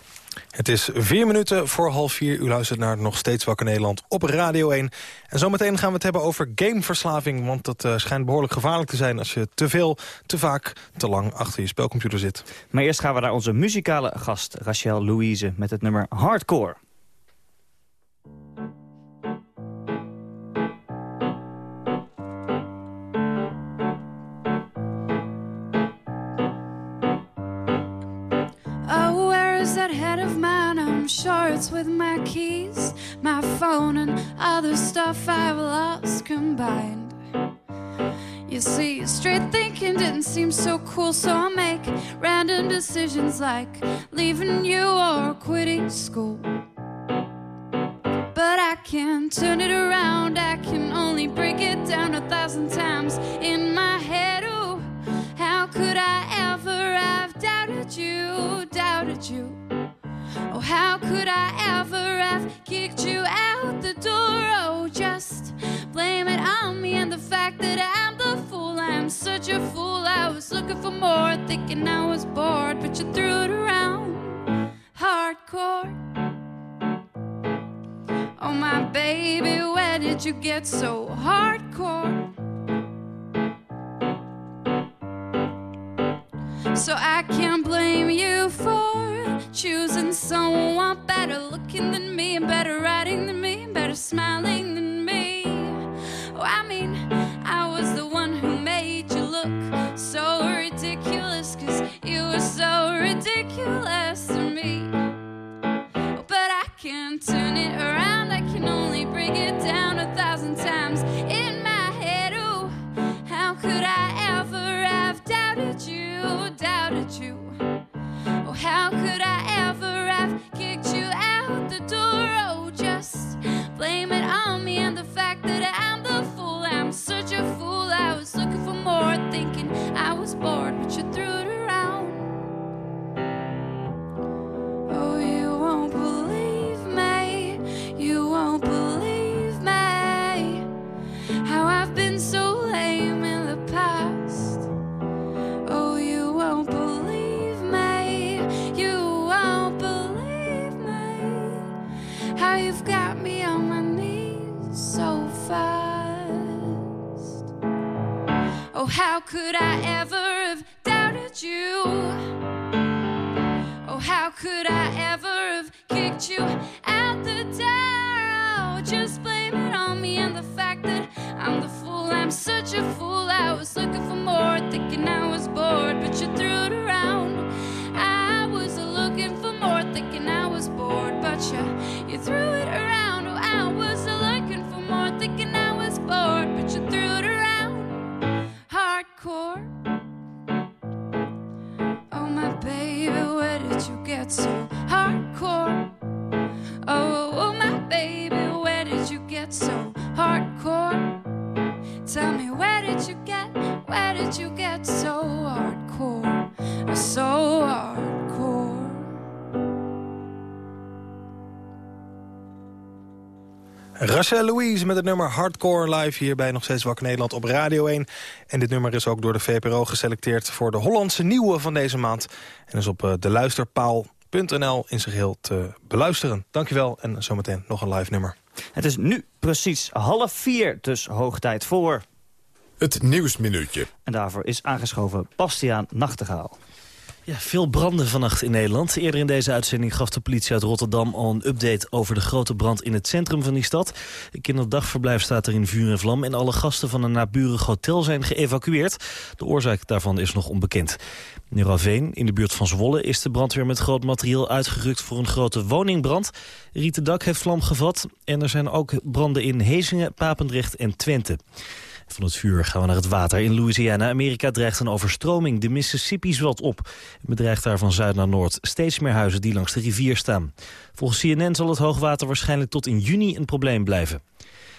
Het is vier minuten voor half vier. U luistert naar Nog Steeds Wakker Nederland op Radio 1. En zometeen gaan we het hebben over gameverslaving. Want dat uh, schijnt behoorlijk gevaarlijk te zijn... als je te veel, te vaak, te lang achter je spelcomputer zit. Maar eerst gaan we naar onze muzikale gast, Rachel Louise... met het nummer Hardcore. Shorts with my keys, my phone, and other stuff I've lost combined. You see, straight thinking didn't seem so cool, so I make random decisions like leaving you or quitting school. But I can turn it around, I can only break it down a thousand times in my head. Oh, how could I ever have doubted you, doubted you? Oh, how could I ever have kicked you out the door? Oh, just blame it on me and the fact that I'm the fool. I'm such a fool. I was looking for more, thinking I was bored, but you threw it around hardcore. Oh, my baby, where did you get so hardcore? So I can't blame you for choosing someone better looking than me, and better writing than me, better smiling than me. Oh, I mean, I was the one who made you look so ridiculous, cause you were so ridiculous to me. Rachel Louise met het nummer Hardcore live hier bij Nog Steeds Wakker Nederland op Radio 1. En dit nummer is ook door de VPRO geselecteerd voor de Hollandse Nieuwe van deze maand. En is op eh, de luisterpaal.nl in zijn geheel te beluisteren. Dankjewel en zometeen nog een live nummer. Het is nu precies half vier, dus hoog tijd voor... Het Nieuwsminuutje. En daarvoor is aangeschoven Bastiaan Nachtegaal. Ja, veel branden vannacht in Nederland. Eerder in deze uitzending gaf de politie uit Rotterdam al een update over de grote brand in het centrum van die stad. Een kinderdagverblijf staat er in vuur en vlam en alle gasten van een naburig hotel zijn geëvacueerd. De oorzaak daarvan is nog onbekend. In Raveen, in de buurt van Zwolle, is de brandweer met groot materieel uitgerukt voor een grote woningbrand. Rietendak heeft vlam gevat en er zijn ook branden in Hezingen, Papendrecht en Twente. Van het vuur gaan we naar het water. In Louisiana, Amerika, dreigt een overstroming. De Mississippi zwelt op. Het bedreigt daar van zuid naar noord. Steeds meer huizen die langs de rivier staan. Volgens CNN zal het hoogwater waarschijnlijk tot in juni een probleem blijven.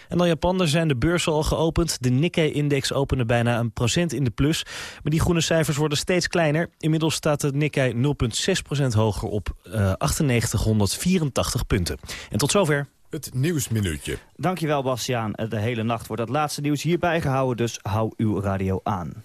En dan Japan, daar zijn de beurzen al geopend. De Nikkei-index opende bijna een procent in de plus. Maar die groene cijfers worden steeds kleiner. Inmiddels staat de Nikkei 0,6% hoger op uh, 9884 punten. En tot zover. Het Nieuwsminuutje. Dankjewel Bastiaan. De hele nacht wordt het laatste nieuws hierbij gehouden, dus hou uw radio aan.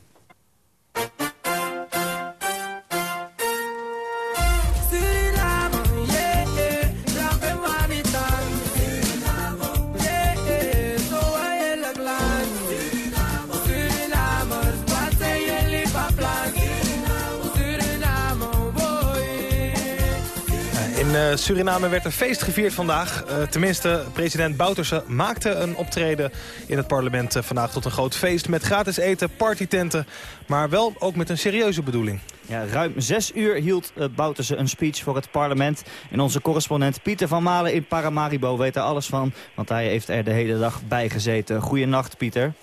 In Suriname werd er feest gevierd vandaag. Uh, tenminste, president Bouterse maakte een optreden in het parlement uh, vandaag tot een groot feest... met gratis eten, partytenten, maar wel ook met een serieuze bedoeling. Ja, ruim zes uur hield uh, Bouterse een speech voor het parlement. En onze correspondent Pieter van Malen in Paramaribo weet er alles van... want hij heeft er de hele dag bij gezeten. Goeienacht, Pieter.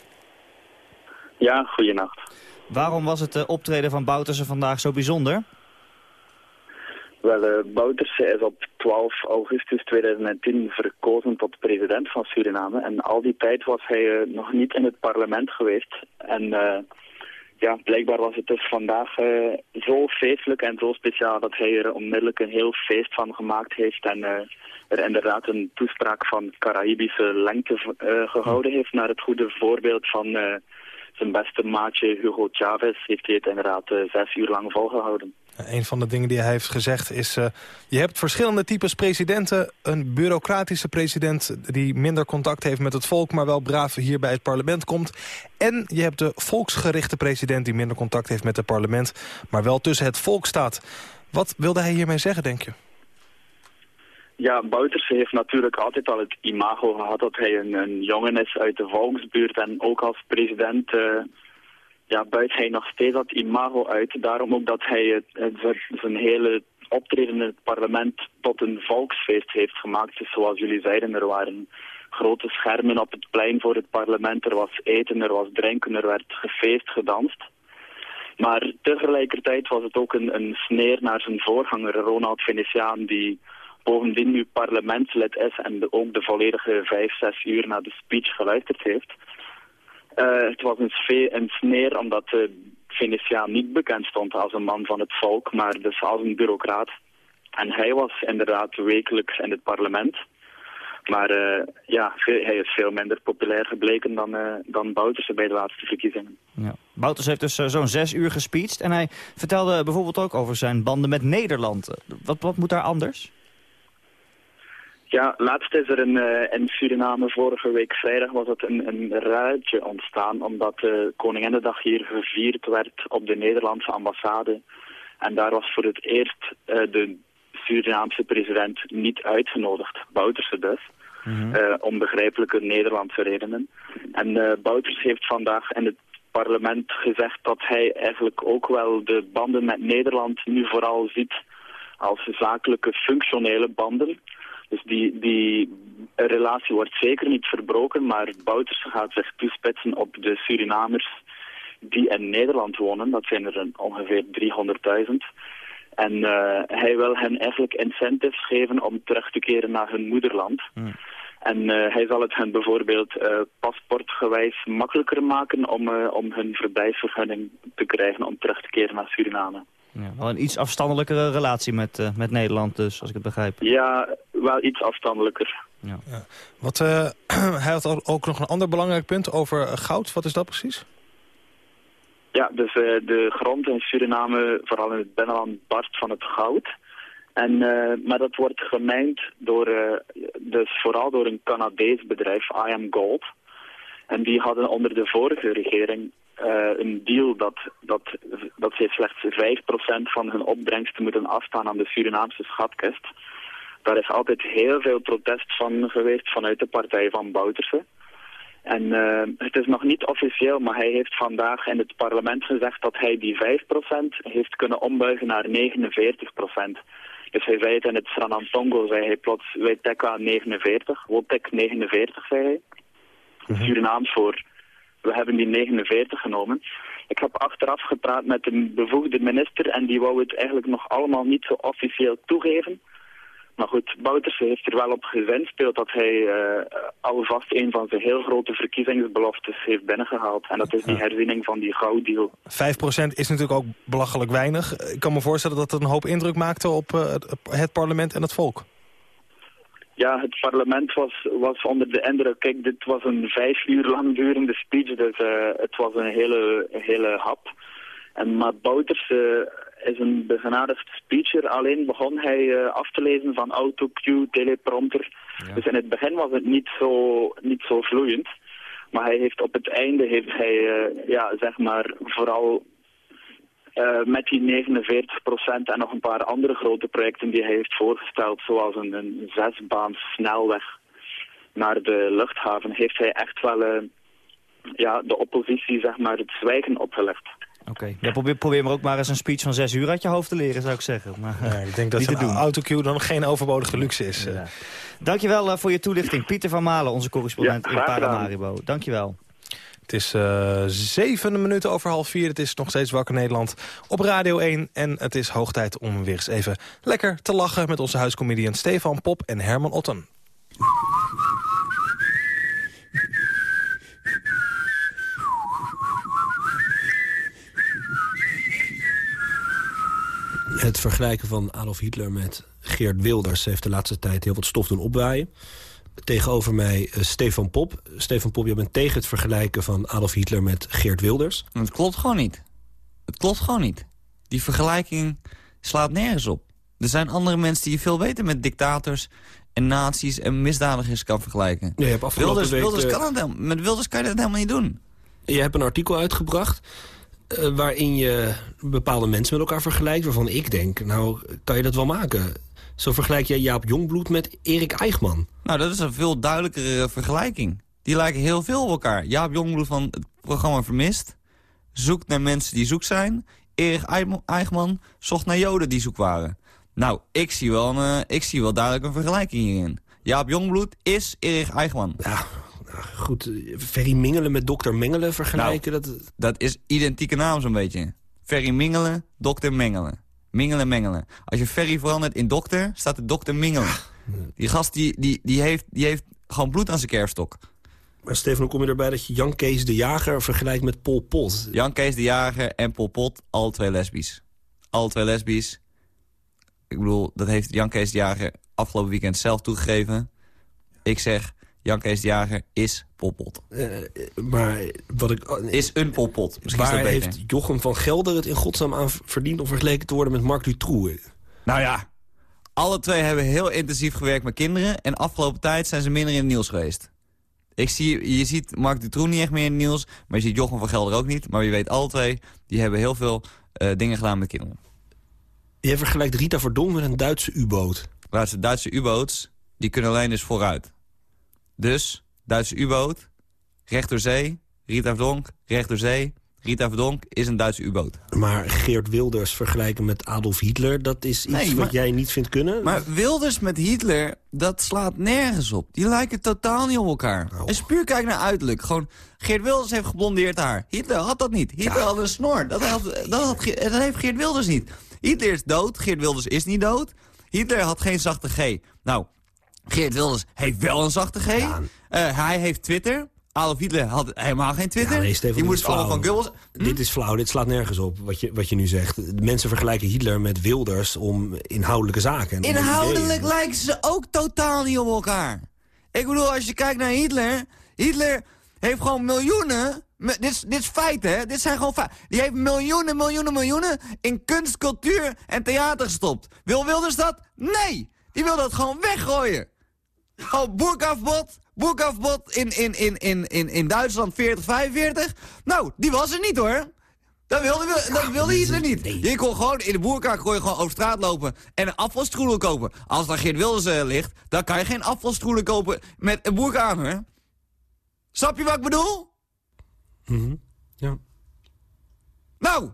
Ja, goeienacht. Waarom was het optreden van Bouterse vandaag zo bijzonder? Wel, uh, Bouterse is op 12 augustus 2010 verkozen tot president van Suriname. En al die tijd was hij uh, nog niet in het parlement geweest. En uh, ja, blijkbaar was het dus vandaag zo feestelijk en zo speciaal dat hij er onmiddellijk een heel feest van gemaakt heeft. En er inderdaad een toespraak van Caraïbische lengte gehouden heeft naar het goede voorbeeld van zijn beste maatje Hugo Chavez. Heeft hij het inderdaad zes uur lang volgehouden. Een van de dingen die hij heeft gezegd is... Uh, je hebt verschillende types presidenten. Een bureaucratische president die minder contact heeft met het volk... maar wel braaf hier bij het parlement komt. En je hebt de volksgerichte president die minder contact heeft met het parlement... maar wel tussen het volk staat. Wat wilde hij hiermee zeggen, denk je? Ja, Bouterse heeft natuurlijk altijd al het imago gehad... dat hij een, jongen is uit de volksbuurt en ook als president... Uh, ja, buit hij nog steeds dat imago uit. Daarom ook dat hij het, het, zijn hele optreden in het parlement tot een volksfeest heeft gemaakt. Dus zoals jullie zeiden, er waren grote schermen op het plein voor het parlement. Er was eten, er was drinken, er werd gefeest, gedanst. Maar tegelijkertijd was het ook een, een sneer naar zijn voorganger, Ronald Venetiaan, die bovendien nu parlementslid is en ook de volledige vijf, zes uur naar de speech geluisterd heeft. Uh, het was een, sneer omdat uh, Venetiaan niet bekend stond als een man van het volk, maar dus als een bureaucraat. En hij was inderdaad wekelijks in het parlement. Maar uh, ja, hij is veel minder populair gebleken dan, uh, dan Bouterse bij de laatste verkiezingen. Ja. Bouters heeft dus zo'n zes uur gespeecht. En hij vertelde bijvoorbeeld ook over zijn banden met Nederland. Wat, wat moet daar anders? Ja, laatst is er een, uh, in Suriname vorige week vrijdag was het een, een ruitje ontstaan omdat uh, Koninginnedag hier gevierd werd op de Nederlandse ambassade. En daar was voor het eerst uh, de Surinaamse president niet uitgenodigd, Bouterse dus. Mm -hmm. om begrijpelijke Nederlandse redenen. En Bouters heeft vandaag in het parlement gezegd dat hij eigenlijk ook wel de banden met Nederland nu vooral ziet als zakelijke functionele banden. Dus die, die relatie wordt zeker niet verbroken, maar Bouters gaat zich toespitsen op de Surinamers die in Nederland wonen. Dat zijn er ongeveer 300.000. En uh, hij wil hen eigenlijk incentives geven om terug te keren naar hun moederland. Hmm. En eh, hij zal het hen bijvoorbeeld uh, paspoortgewijs makkelijker maken om, om hun verblijfsvergunning te krijgen om terug te keren naar Suriname. Ja, wel een iets afstandelijkere relatie met, met Nederland dus, als ik het begrijp. Ja, wel iets afstandelijker. Ja. ja. Wat, hij had ook nog een ander belangrijk punt over goud. Wat is dat precies? Ja, dus de grond in Suriname, vooral in het binnenland, barst van het goud. En, uh, maar dat wordt gemijnd door, uh, dus vooral door een Canadees bedrijf, I Am Gold. En die hadden onder de vorige regering uh, een deal dat, dat, dat ze slechts 5% van hun opbrengsten moeten afstaan aan de Surinaamse schatkist. Daar is altijd heel veel protest van geweest vanuit de partij van Bouterse. En uh, het is nog niet officieel, maar hij heeft vandaag in het parlement gezegd dat hij die 5% heeft kunnen ombuigen naar 49%. Dus hij zei het in het Sranantongo, zei hij plots, wij tekka 49, Wotek 49, zei hij. Mm Surinaams voor, we hebben die 49 genomen. Ik heb achteraf gepraat met een bevoegde minister en die wou het eigenlijk nog allemaal niet zo officieel toegeven. Maar goed, Bouters heeft er wel op gezinspeeld dat hij uh, alvast een van zijn heel grote verkiezingsbeloftes heeft binnengehaald. En dat is die herziening van die gouddeal. 5% is natuurlijk ook belachelijk weinig. Ik kan me voorstellen dat het een hoop indruk maakte op uh, het parlement en het volk. Ja, het parlement was, was onder de indruk. Kijk, dit was een vijf uur lang durende speech, dus uh, het was een hele, hele hap. En, maar Bouters is een begenadigd speecher. Alleen begon hij uh, af te lezen van autocue, teleprompter. Ja. Dus in het begin was het niet zo, niet zo vloeiend. Maar hij heeft op het einde heeft hij, ja, zeg maar, vooral uh, met die 49% en nog een paar andere grote projecten die hij heeft voorgesteld, zoals een, een zesbaans snelweg naar de luchthaven, heeft hij echt wel ja, de oppositie, zeg maar, het zwijgen opgelegd. Oké, okay. ja, probeer, probeer maar ook maar eens een speech van zes uur uit je hoofd te leren, zou ik zeggen. Maar, ja, ik denk dat een autocue dan geen overbodige luxe is. Ja. Dankjewel uh, voor je toelichting. Pieter van Malen, onze correspondent ja, in Paramaribo. Dankjewel. Het is uh, zeven minuten over half vier. Het is nog steeds Wakker Nederland op Radio 1. En het is hoog tijd om weer eens even lekker te lachen... met onze huiscomedian Stefan Pop en Herman Otten. Het vergelijken van Adolf Hitler met Geert Wilders... heeft de laatste tijd heel wat stof doen opwaaien. Tegenover mij uh, Stefan Pop. Stefan Pop, je bent tegen het vergelijken van Adolf Hitler met Geert Wilders. Het klopt gewoon niet. Het klopt gewoon niet. Die vergelijking slaat nergens op. Er zijn andere mensen die je veel beter met dictators en nazi's en misdadigers kan vergelijken. Je hebt Wilders, week, Wilders kan het, met Wilders kan je dat helemaal niet doen. Je hebt een artikel uitgebracht uh, waarin je bepaalde mensen met elkaar vergelijkt... waarvan ik denk, nou, kan je dat wel maken? Zo vergelijk je Jaap Jongbloed met Erik Eichmann. Nou, dat is een veel duidelijkere vergelijking. Die lijken heel veel op elkaar. Jaap Jongbloed van het programma Vermist... zoekt naar mensen die zoek zijn. Erik Eichmann zocht naar joden die zoek waren. Nou, ik zie wel, een, uh, ik zie wel duidelijk een vergelijking hierin. Jaap Jongbloed is Erik Eichmann. Ja, goed, Ferry Mingelen met dokter Mengelen vergelijken. Nou, dat... dat is identieke naam zo'n beetje. Ferry Mingelen, dokter Mengelen. Mingelen, mengelen. Als je Ferry verandert in dokter, staat de dokter Mingelen. Die gast die, die, die, heeft, die heeft gewoon bloed aan zijn kerfstok. Maar Stefan, hoe kom je erbij dat je Jan Kees de Jager vergelijkt met Pol Pot? Jan Kees de Jager en Pol Pot, alle twee lesbisch. Alle twee lesbisch. Ik bedoel, dat heeft Jan Kees de Jager afgelopen weekend zelf toegegeven. Ik zeg, Jan Kees de Jager is Polpot. Uh, maar wat ik... Uh, is een Polpot. Misschien waar heeft Jochem van Gelder het in godsnaam aan verdiend... om vergeleken te worden met Mark Dutroux? Nou ja, alle twee hebben heel intensief gewerkt met kinderen... en afgelopen tijd zijn ze minder in het nieuws geweest. Ik zie, je ziet Mark Dutroux niet echt meer in het nieuws... maar je ziet Jochem van Gelder ook niet. Maar je weet, alle twee die hebben heel veel uh, dingen gedaan met kinderen. Je vergelijkt Rita Verdonk met een Duitse U-boot. Duitse, Duitse U-boats, die kunnen alleen dus vooruit. Dus, Duitse U-boot, recht door zee, Rita Verdonk, recht door zee. Rita Verdonk is een Duitse U-boot. Maar Geert Wilders vergelijken met Adolf Hitler... dat is iets nee, maar, wat jij niet vindt kunnen? Maar Wilders met Hitler, dat slaat nergens op. Die lijken totaal niet op elkaar. Oh. En puur kijk naar uiterlijk. Gewoon, Geert Wilders heeft geblondeerd haar. Hitler had dat niet. Hitler ja. had een snor. Dat, had, dat, had, dat heeft Geert Wilders niet. Hitler is dood. Geert Wilders is niet dood. Hitler had geen zachte G. Nou, Geert Wilders heeft wel een zachte G. Eh, hij heeft Twitter. Adolf Hitler had helemaal geen Twitter. Ja, nee, Stefan, flauw. van Goebbels. Hm? Dit is flauw, dit slaat nergens op, wat je, wat je nu zegt. De Mensen vergelijken Hitler met Wilders om inhoudelijke zaken. Inhoudelijk lijken ze ook totaal niet op elkaar. Ik bedoel, als je kijkt naar Hitler... Hitler heeft gewoon miljoenen... Dit is, dit is feit, hè? Dit zijn gewoon feiten. Die heeft miljoenen, miljoenen, miljoenen... in kunst, cultuur en theater gestopt. Wil Wilders dat? Nee! Die wil dat gewoon weggooien. Gewoon boerkaverbod. Boerkaverbod in, in, in, in, in, in Duitsland 40, 45. Nou, die was er niet, hoor. Dat wilde, dat wilde Hitler niet. Je kon gewoon in de boerka kon je gewoon over straat lopen en een kopen. Als daar Geert Wilders eh, ligt, dan kan je geen afvalstroeler kopen met een boerka aan, hoor. Snap je wat ik bedoel? Mhm. Ja. Nou!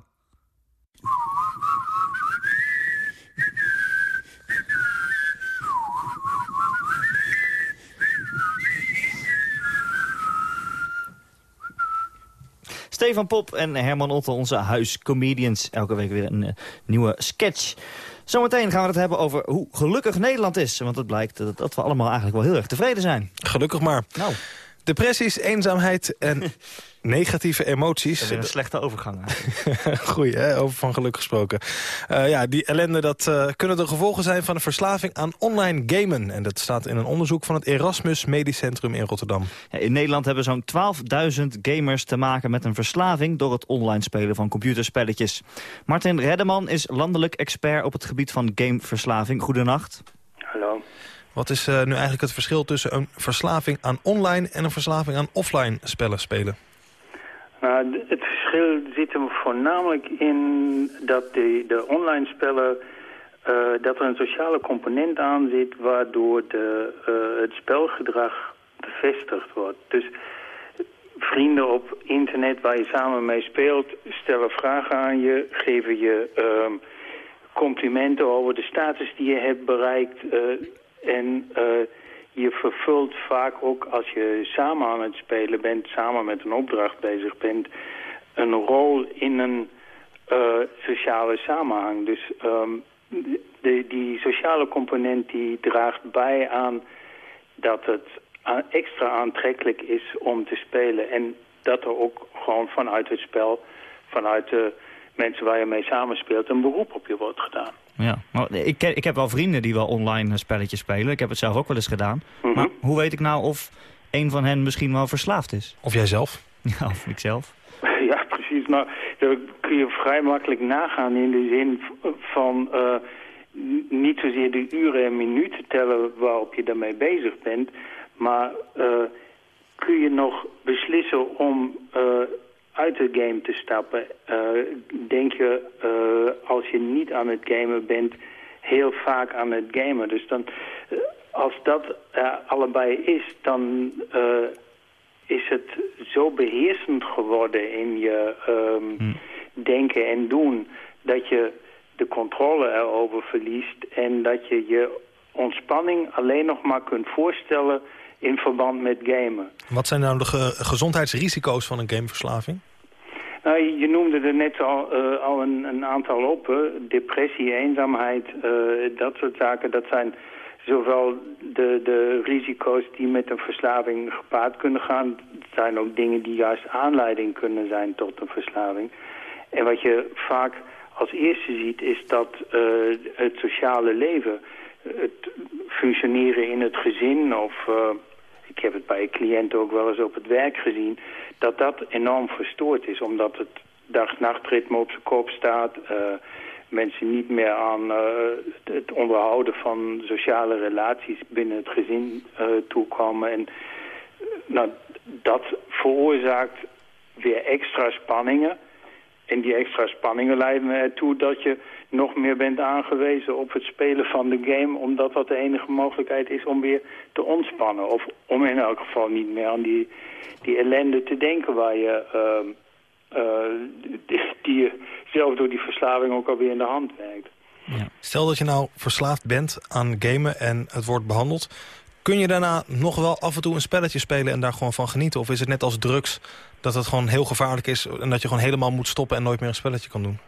Stefan Pop en Herman Otte, onze huiscomedians. Elke week weer een eh, nieuwe sketch. Zometeen gaan we het hebben over hoe gelukkig Nederland is. Want het blijkt dat, dat we allemaal eigenlijk wel heel erg tevreden zijn. Gelukkig maar. Nou. Depressies, eenzaamheid en negatieve emoties. Dat is een slechte overgang. Goeie, hè? over van geluk gesproken. Eh, ja, die ellende dat, eh, kunnen de gevolgen zijn van een verslaving aan online gamen. En dat staat in een onderzoek van het Erasmus Medisch Centrum in Rotterdam. Ja, in Nederland hebben zo'n 12.000 gamers te maken met een verslaving... door het online spelen van computerspelletjes. Martin Reddeman is landelijk expert op het gebied van gameverslaving. Goedenacht. Hallo. Wat is eh, nu eigenlijk het verschil tussen een verslaving aan online... en een verslaving aan offline spellen spelen? Nou, het verschil zit hem voornamelijk in dat de, de online spellen... eh, dat er een sociale component aan zit... waardoor de, eh, het spelgedrag bevestigd wordt. Dus vrienden op internet waar je samen mee speelt... stellen vragen aan je, geven je ehm, complimenten over de status die je hebt bereikt... en eh, je vervult vaak ook als je samen aan het spelen bent, samen met een opdracht bezig bent, een rol in een eh, sociale samenhang. Dus ehm, de, die sociale component die draagt bij aan dat het extra aantrekkelijk is om te spelen. En dat er ook gewoon vanuit het spel, vanuit de mensen waar je mee samenspeelt, een beroep op je wordt gedaan. Ja, maar ik, ik heb wel vrienden die wel online eh, spelletjes spelen. Ik heb het zelf ook wel eens gedaan. Maar hoe weet ik nou of een van hen misschien wel verslaafd is? Of jij zelf? Ja, of ik zelf. Ja, precies. Nou, dat kun je vrij makkelijk nagaan in de zin van eh, niet zozeer de uren en minuten tellen waarop je daarmee bezig bent, maar eh, kun je nog beslissen om eh, uit het game te stappen. Eh, denk je, eh, als je niet aan het gamen bent, heel vaak aan het gamen. Dus dan, eh, als dat allebei is, dan is het zo beheersend geworden in je ehm, denken en doen... dat je de controle erover verliest en dat je je ontspanning alleen nog maar kunt voorstellen in verband met gamen. Wat zijn nou de ge- gezondheidsrisico's van een gameverslaving? Nou, je noemde er net al, eh, al een, een aantal op. hè. Depressie, eenzaamheid, eh, dat soort zaken. Dat zijn zowel de, de risico's die met een verslaving gepaard kunnen gaan. Het zijn ook dingen die juist aanleiding kunnen zijn tot een verslaving. En wat je vaak als eerste ziet is dat eh, het sociale leven, het functioneren in het gezin of... ik heb het bij cliënten ook wel eens op het werk gezien, dat dat enorm verstoord is, omdat het dag-nachtritme op zijn kop staat. eh, mensen niet meer aan eh, het onderhouden van sociale relaties binnen het gezin eh, toekomen. En nou, dat veroorzaakt weer extra spanningen. En die extra spanningen leiden ertoe dat je nog meer bent aangewezen op het spelen van de game... omdat dat de enige mogelijkheid is om weer te ontspannen. Of om in elk geval niet meer aan die, die ellende te denken... waar je, ehm, eh, die, je zelf door die verslaving ook alweer in de hand werkt. Stel dat je nou verslaafd bent aan gamen en het wordt behandeld... kun je daarna nog wel af en toe een spelletje spelen en daar gewoon van genieten? Of is het net als drugs dat het gewoon heel gevaarlijk is... en dat je gewoon helemaal moet stoppen en nooit meer een spelletje kan doen?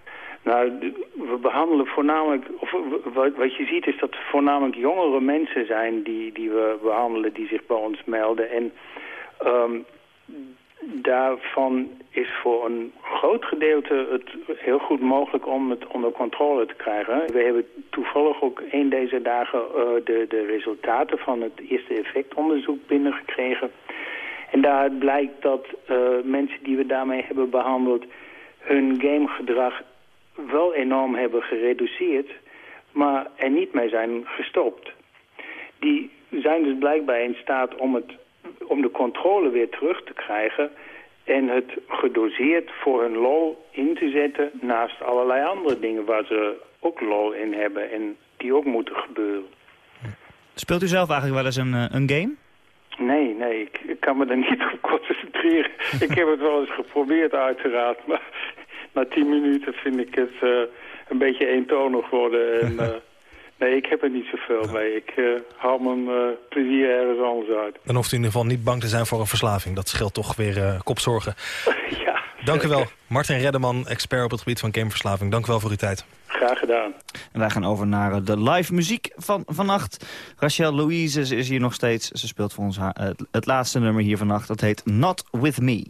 Nou, we behandelen voornamelijk, of wat je ziet is dat voornamelijk jongere mensen zijn die, die we behandelen, die zich bij ons melden. En um, daarvan is voor een groot gedeelte het heel goed mogelijk om het onder controle te krijgen. We hebben toevallig ook een deze dagen uh, de, de resultaten van het eerste effectonderzoek binnengekregen. En daaruit blijkt dat uh, mensen die we daarmee hebben behandeld hun gamegedrag wel enorm hebben gereduceerd, maar er niet mee zijn gestopt. Die zijn dus blijkbaar in staat om, het, om de controle weer terug te krijgen en het gedoseerd voor hun lol in te zetten naast allerlei andere dingen waar ze ook lol in hebben en die ook moeten gebeuren. Speelt u zelf eigenlijk wel eens een, eh, een game? Nee, nee, ik, ik, kan me er niet op concentreren. ik heb het wel eens geprobeerd uiteraard, maar na tien minuten vind ik het uh, een beetje eentonig worden. En, uh, nee, ik heb er niet zoveel mee. Ik uh, haal mijn plezier ergens anders uit. Dan hoeft u in ieder geval niet bang te zijn voor een verslaving. Dat scheelt toch weer kopzorgen. ja. Dank u wel. Martin Reddeman, expert op het gebied van gameverslaving. Dank u wel voor uw tijd. Graag gedaan. En wij gaan over naar de live muziek van vannacht. Rachel Louise is hier nog steeds. Ze speelt voor ons haar, het, het laatste nummer hier vannacht. Dat heet Not With Me.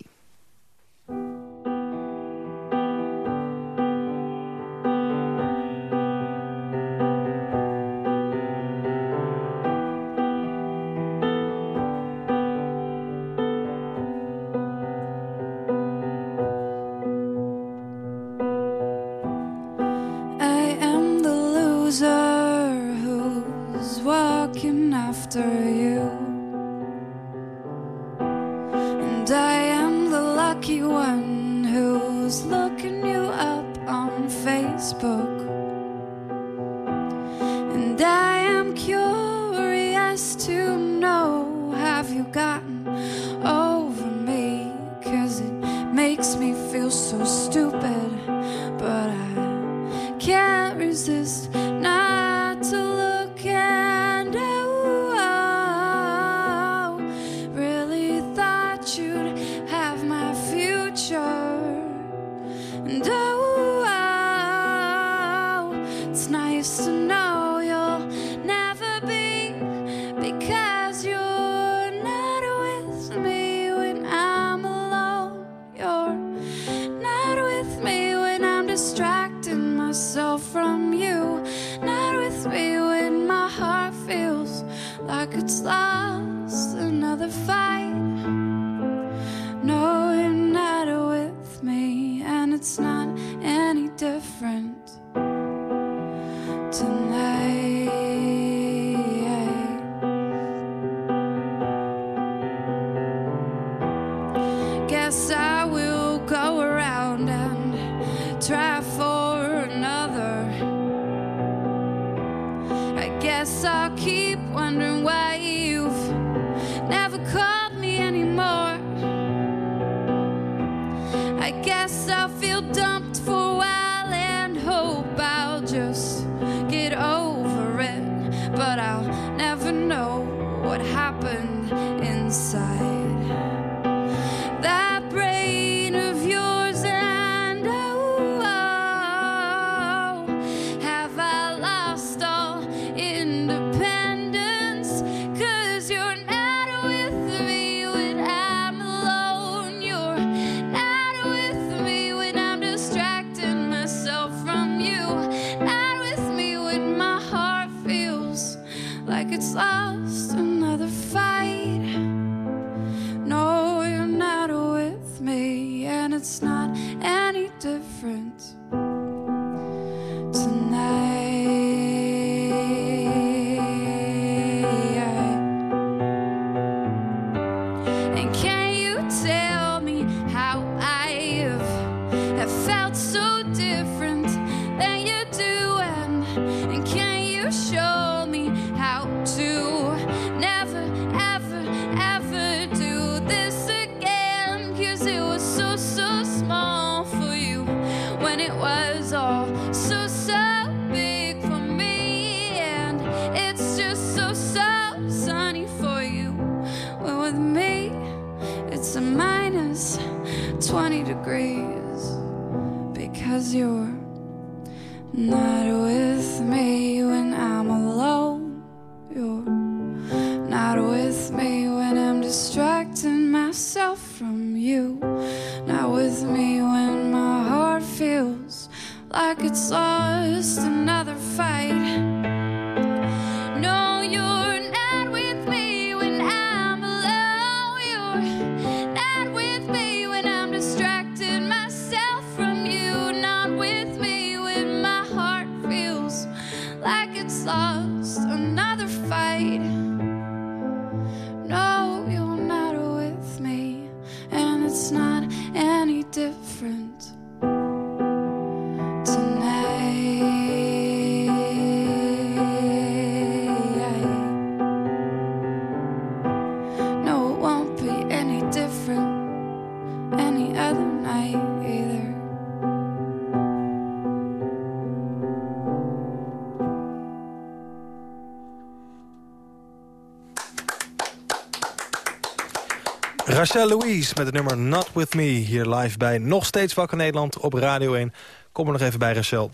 Rachel Louise met het nummer Not With Me. Hier live bij Nog Steeds Wakker Nederland op Radio 1. Kom er nog even bij, Rachel.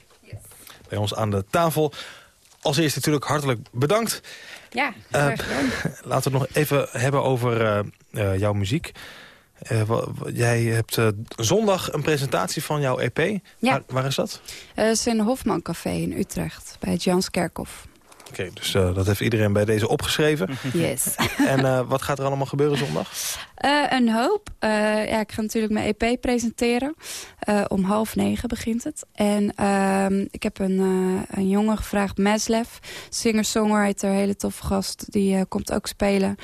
Bij ons aan de tafel. Als eerst natuurlijk hartelijk bedankt. Ja, gedaan. laten we het nog even hebben over eh, eh, jouw muziek. Jij hebt zondag een presentatie van jouw EP. Ja. Waar, waar is dat? Het is in Hofman Café in Utrecht, bij het Jans Oké, dus eh, dat heeft iedereen bij deze opgeschreven. Yes. en eh, wat gaat er allemaal gebeuren zondag? Eh, een hoop. Eh, ja, ik ga natuurlijk mijn EP presenteren. Eh, om half negen begint het. En ehm, ik heb een, eh, een jongen gevraagd, Meslev. Singer-songwriter, hele toffe gast. Die eh, komt ook spelen.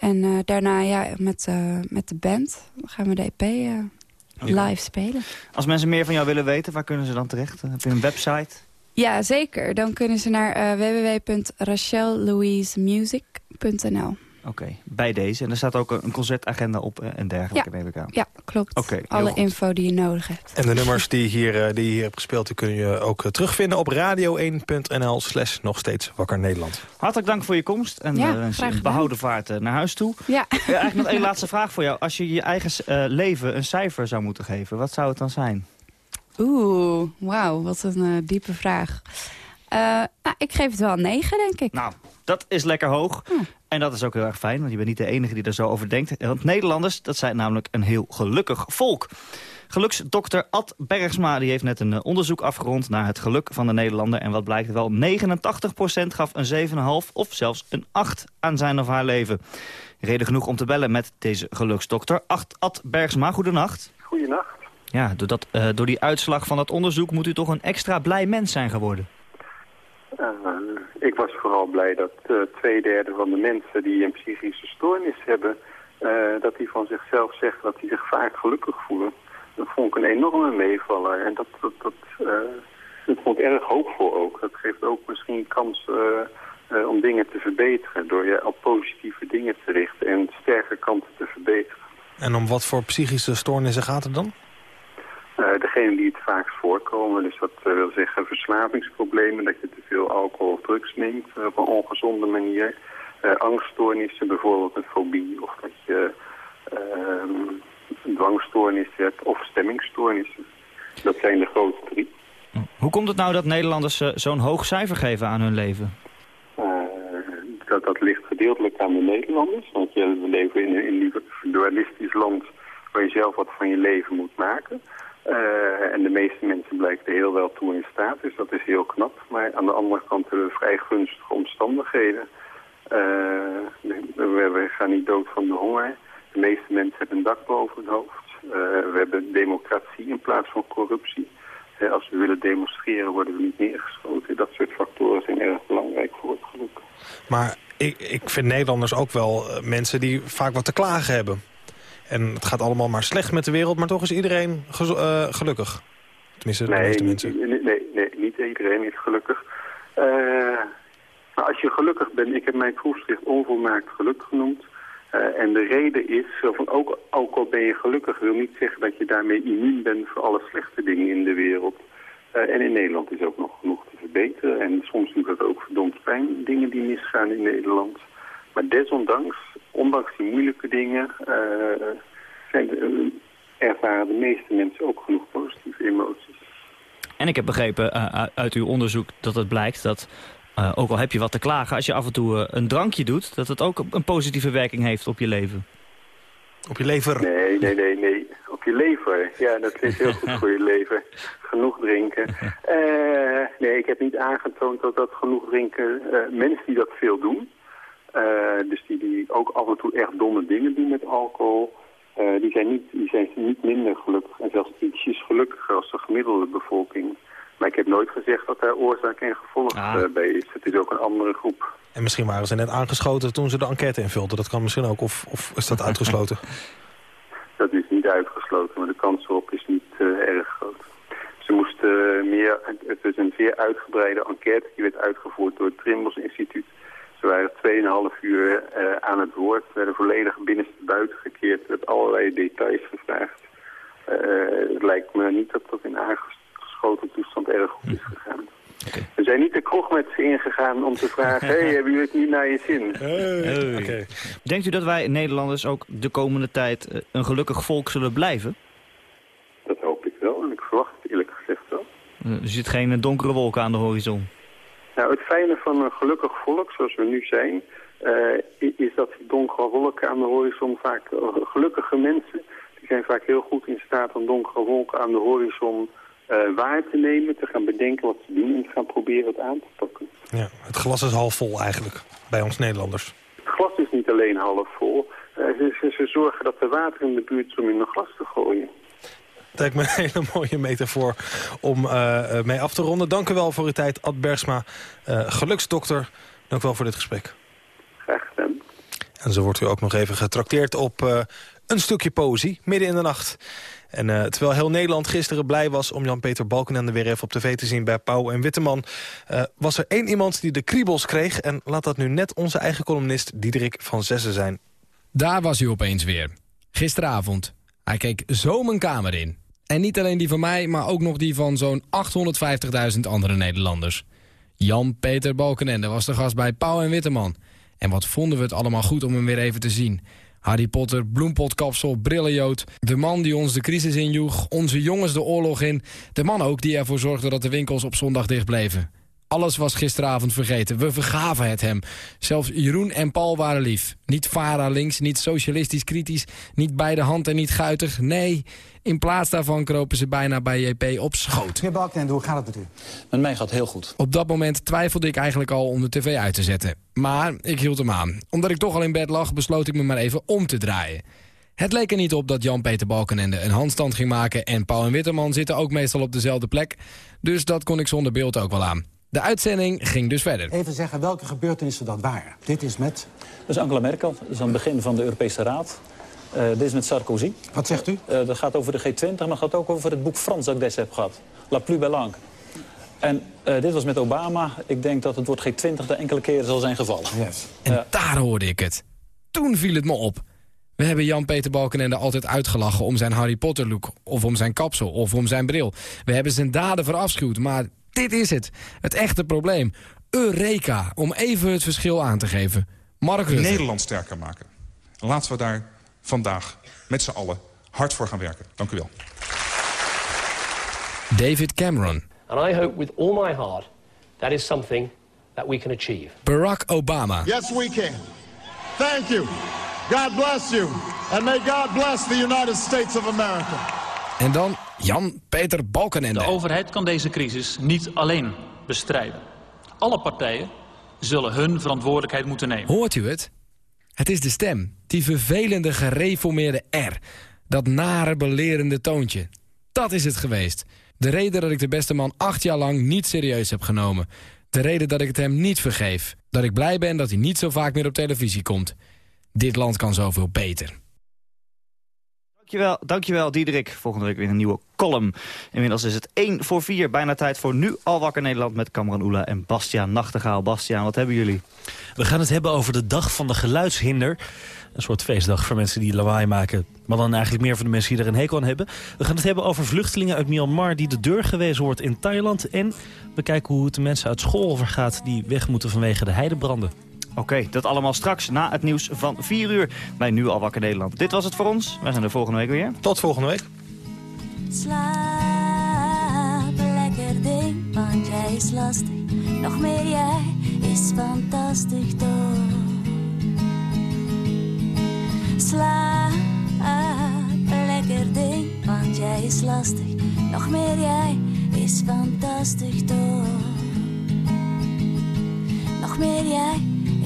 En eh, daarna ja, met, eh, met de band gaan we de EP eh, live spelen. Als mensen meer van jou willen weten, waar kunnen ze dan terecht? Heb je een website? Ja, zeker. Dan kunnen ze naar eh www.rachellouisemusic.nl. Oké, bij deze. En er staat ook een concertagenda op eh, en dergelijke, neem ik aan. Ja, klopt. Alle goed. info die je nodig hebt. En de nummers die, hier, eh, die je hier hebt gespeeld... die kun je ook terugvinden op radio1.nl slash nog steeds wakker Nederland. Hartelijk dank voor je komst en Ja, eh, wens je graag een behouden vaart naar huis toe. Ja. eigenlijk nog één laatste vraag voor jou. Als je je eigen eh, leven een cijfer zou moeten geven, wat zou het dan zijn? Oeh, wauw, wat een eh, diepe vraag. Eh, nou, ik geef het wel een 9, denk ik. Nou, dat is lekker hoog. En dat is ook heel erg fijn, want je bent niet de enige die er zo over denkt. Want Nederlanders, dat zijn namelijk een heel gelukkig volk. Geluksdokter Ad Bergsma die heeft net een eh, onderzoek afgerond... naar het geluk van de Nederlander. En wat blijkt wel, 89% gaf een 7,5 of zelfs een 8 aan zijn of haar leven. Reden genoeg om te bellen met deze geluksdokter. Ad, Ad Bergsma, goedenacht. Goedenacht. Ja, door, dat, eh, door die uitslag van dat onderzoek moet u toch een extra blij mens zijn geworden. Eh, ik was vooral blij dat eh, twee derde van de mensen die een psychische stoornis hebben... eh, dat die van zichzelf zegt dat die zich vaak gelukkig voelen. Dat vond ik een enorme meevaller. En dat, dat, dat, eh, dat vond ik erg hoopvol ook. Dat geeft ook misschien kans eh, eh, om dingen te verbeteren... door je op positieve dingen te richten en sterke kanten te verbeteren. En om wat voor psychische stoornissen gaat het dan? Eh degene die het vaakst voorkomen, dus dat eh, wil zeggen verslavingsproblemen, dat je te veel alcohol of drugs neemt eh, op een ongezonde manier. Angststoornissen, bijvoorbeeld een fobie, of dat je ehm, een dwangstoornis hebt, of stemmingstoornissen. Dat zijn de grootste drie. Hoe komt het nou dat Nederlanders zo'n hoog cijfer geven aan hun leven? Dat, dat ligt gedeeltelijk aan de Nederlanders, want je, we leven in een individualistisch land waar je zelf wat van je leven moet maken. Eh, en de meeste mensen blijken er heel wel toe in staat, dus dat is heel knap. Maar aan de andere kant hebben we vrij gunstige omstandigheden. Eh, we, gaan niet dood van de honger. De meeste mensen hebben een dak boven het hoofd. Eh, we hebben democratie in plaats van corruptie. Als we willen demonstreren worden we niet neergeschoten. Dat soort factoren zijn erg belangrijk voor het geluk. Maar ik, ik vind Nederlanders ook wel mensen die vaak wat te klagen hebben. En het gaat allemaal maar slecht met de wereld, maar toch is iedereen eh, gelukkig. Tenminste, de meeste mensen. nee, nee, nee, niet iedereen is gelukkig. Eh, maar als je gelukkig bent, ik heb mijn proefschrift onvolmaakt geluk genoemd. Eh, en de reden is, van ook, ook al ben je gelukkig, wil niet zeggen dat je daarmee immuun bent voor alle slechte dingen in de wereld. En in Nederland is ook nog genoeg te verbeteren. En soms doet dat ook verdomd pijn, dingen die misgaan in Nederland. Maar desondanks, ondanks die moeilijke dingen, eh, zijn de, eh, ervaren de meeste mensen ook genoeg positieve emoties. En ik heb begrepen uh, uit uw onderzoek dat het blijkt dat... Uh, ook al heb je wat te klagen, als je af en toe uh, een drankje doet... dat het ook een positieve werking heeft op je leven. Op je lever? Nee, nee, nee, nee. Op je lever. Ja, dat is heel goed voor je lever. Genoeg drinken. Uh, nee, ik heb niet aangetoond dat dat genoeg drinken... mensen die dat veel doen... dus die, die ook af en toe echt domme dingen doen met alcohol... die, zijn niet, die zijn niet minder gelukkig. En zelfs ietsjes gelukkiger als de gemiddelde bevolking. Maar ik heb nooit gezegd dat daar oorzaak en gevolg ah. bij is. Het is ook een andere groep. En misschien waren ze net aangeschoten toen ze de enquête invulden. Dat kan misschien ook, of, of is dat uitgesloten? dat is niet uitgesloten, maar de kans erop is niet uh, erg groot. Ze moesten meer, het is een zeer uitgebreide enquête, die werd uitgevoerd door het Trimbos Instituut. Ze waren 2,5 uur uh, aan het woord, werden volledig binnenste buiten gekeerd, werd allerlei details gevraagd. Uh, het lijkt me niet dat dat in aangeschoten toestand erg goed is gegaan. We zijn niet de kroeg met ze ingegaan om te vragen... hey, hebben jullie het niet naar je zin? Hey. Denkt u dat wij Nederlanders ook de komende tijd een gelukkig volk zullen blijven? Dat hoop ik wel en ik verwacht het eerlijk gezegd wel. Er zit geen donkere wolken aan de horizon? Nou, het fijne van een gelukkig volk, zoals we nu zijn... Uh, is dat die donkere wolken aan de horizon vaak gelukkige mensen... die zijn vaak heel goed in staat om donkere wolken aan de horizon uh, waar te nemen, te gaan bedenken wat te doen en te gaan proberen het aan te pakken. Ja, het glas is half vol eigenlijk, bij ons Nederlanders. Het glas is niet alleen half vol. Uh, ze, ze, zorgen dat er water in de buurt is om in een glas te gooien. Dat lijkt me een hele mooie metafoor om uh, mee af te ronden. Dank u wel voor uw tijd, Ad Bergsma, geluksdokter. Dank u wel voor dit gesprek. Graag gedaan. En zo wordt u ook nog even getrakteerd op een stukje poëzie, midden in de nacht. En uh, terwijl heel Nederland gisteren blij was om Jan-Peter Balkenende weer even op tv te zien bij Pauw en Witteman... Uh, was er één iemand die de kriebels kreeg en laat dat nu net onze eigen columnist Diederik van Zessen zijn. Daar was hij opeens weer. Gisteravond. Hij keek zo mijn kamer in. En niet alleen die van mij, maar ook nog die van zo'n 850.000 andere Nederlanders. Jan-Peter Balkenende was de gast bij Pauw en Witteman. En wat vonden we het allemaal goed om hem weer even te zien... Harry Potter, bloempotkapsel, brillenjood. De man die ons de crisis injoeg, onze jongens de oorlog in. De man ook die ervoor zorgde dat de winkels op zondag dicht bleven. Alles was gisteravond vergeten. We vergaven het hem. Zelfs Jeroen en Paul waren lief. Niet Vara links, niet socialistisch kritisch, niet bij de hand en niet guitig. Nee, in plaats daarvan kropen ze bijna bij JP op schoot. Meneer Balkenende, hoe gaat het met u? Met mij gaat het heel goed. Op dat moment twijfelde ik eigenlijk al om de tv uit te zetten. Maar ik hield hem aan. Omdat ik toch al in bed lag, besloot ik me maar even om te draaien. Het leek er niet op dat Jan-Peter Balkenende een handstand ging maken... en Paul en Witterman zitten ook meestal op dezelfde plek. Dus dat kon ik zonder beeld ook wel aan. De uitzending ging dus verder. Even zeggen welke gebeurtenissen dat waren. Dit is met... Dat is Angela Merkel. Dat is aan het begin van de Europese Raad. Uh, dit is met Sarkozy. Wat zegt u? Uh, dat gaat over de G20, maar gaat ook over het boek Frans dat ik des heb gehad. La plus belle En uh, dit was met Obama. Ik denk dat het woord G20 de enkele keren zal zijn gevallen. Yes. En daar hoorde ik het. Toen viel het me op. We hebben Jan-Peter Balkenende altijd uitgelachen om zijn Harry Potter look... of om zijn kapsel, of om zijn bril. We hebben zijn daden verafschuwd, maar dit is het. Het echte probleem. Eureka, om even het verschil aan te geven. Mark Rutte. Nederland sterker maken. Laten we daar vandaag met z'n allen hard voor gaan werken. Dank u wel. David Cameron. And I hope with all my heart that is something that we can achieve. Barack Obama. Yes, we can. Thank you. God bless you. And may God bless the United States of America. En dan Jan-Peter Balkenende. De overheid kan deze crisis niet alleen bestrijden. Alle partijen zullen hun verantwoordelijkheid moeten nemen. Hoort u het? Het is de stem, die vervelende gereformeerde R. Dat nare belerende toontje. Dat is het geweest. De reden dat ik de beste man acht jaar lang niet serieus heb genomen. De reden dat ik het hem niet vergeef. Dat ik blij ben dat hij niet zo vaak meer op televisie komt. Dit land kan zoveel beter. Dankjewel, dankjewel Diederik. Volgende week weer een nieuwe column. Inmiddels is het 1 voor 4, bijna tijd voor Nu Al Wakker Nederland... met Cameron Oela en Bastiaan Nachtegaal. Bastiaan, wat hebben jullie? We gaan het hebben over de Dag van de Geluidshinder. Een soort feestdag voor mensen die lawaai maken. Maar dan eigenlijk meer voor de mensen die er een hekel aan hebben. We gaan het hebben over vluchtelingen uit Myanmar die de deur gewezen wordt in Thailand. En we kijken hoe het de mensen uit school overgaat die weg moeten vanwege de heidebranden. Oké, dat allemaal straks na het nieuws van 4 uur bij Nu Al Wakker Nederland. Dit was het voor ons. Wij zijn er volgende week weer. Tot volgende week. Slaap lekker ding, want jij is lastig. Nog meer jij is fantastisch toch. Slaap lekker ding, want jij is lastig. Nog meer jij is fantastisch toch. Nog meer jij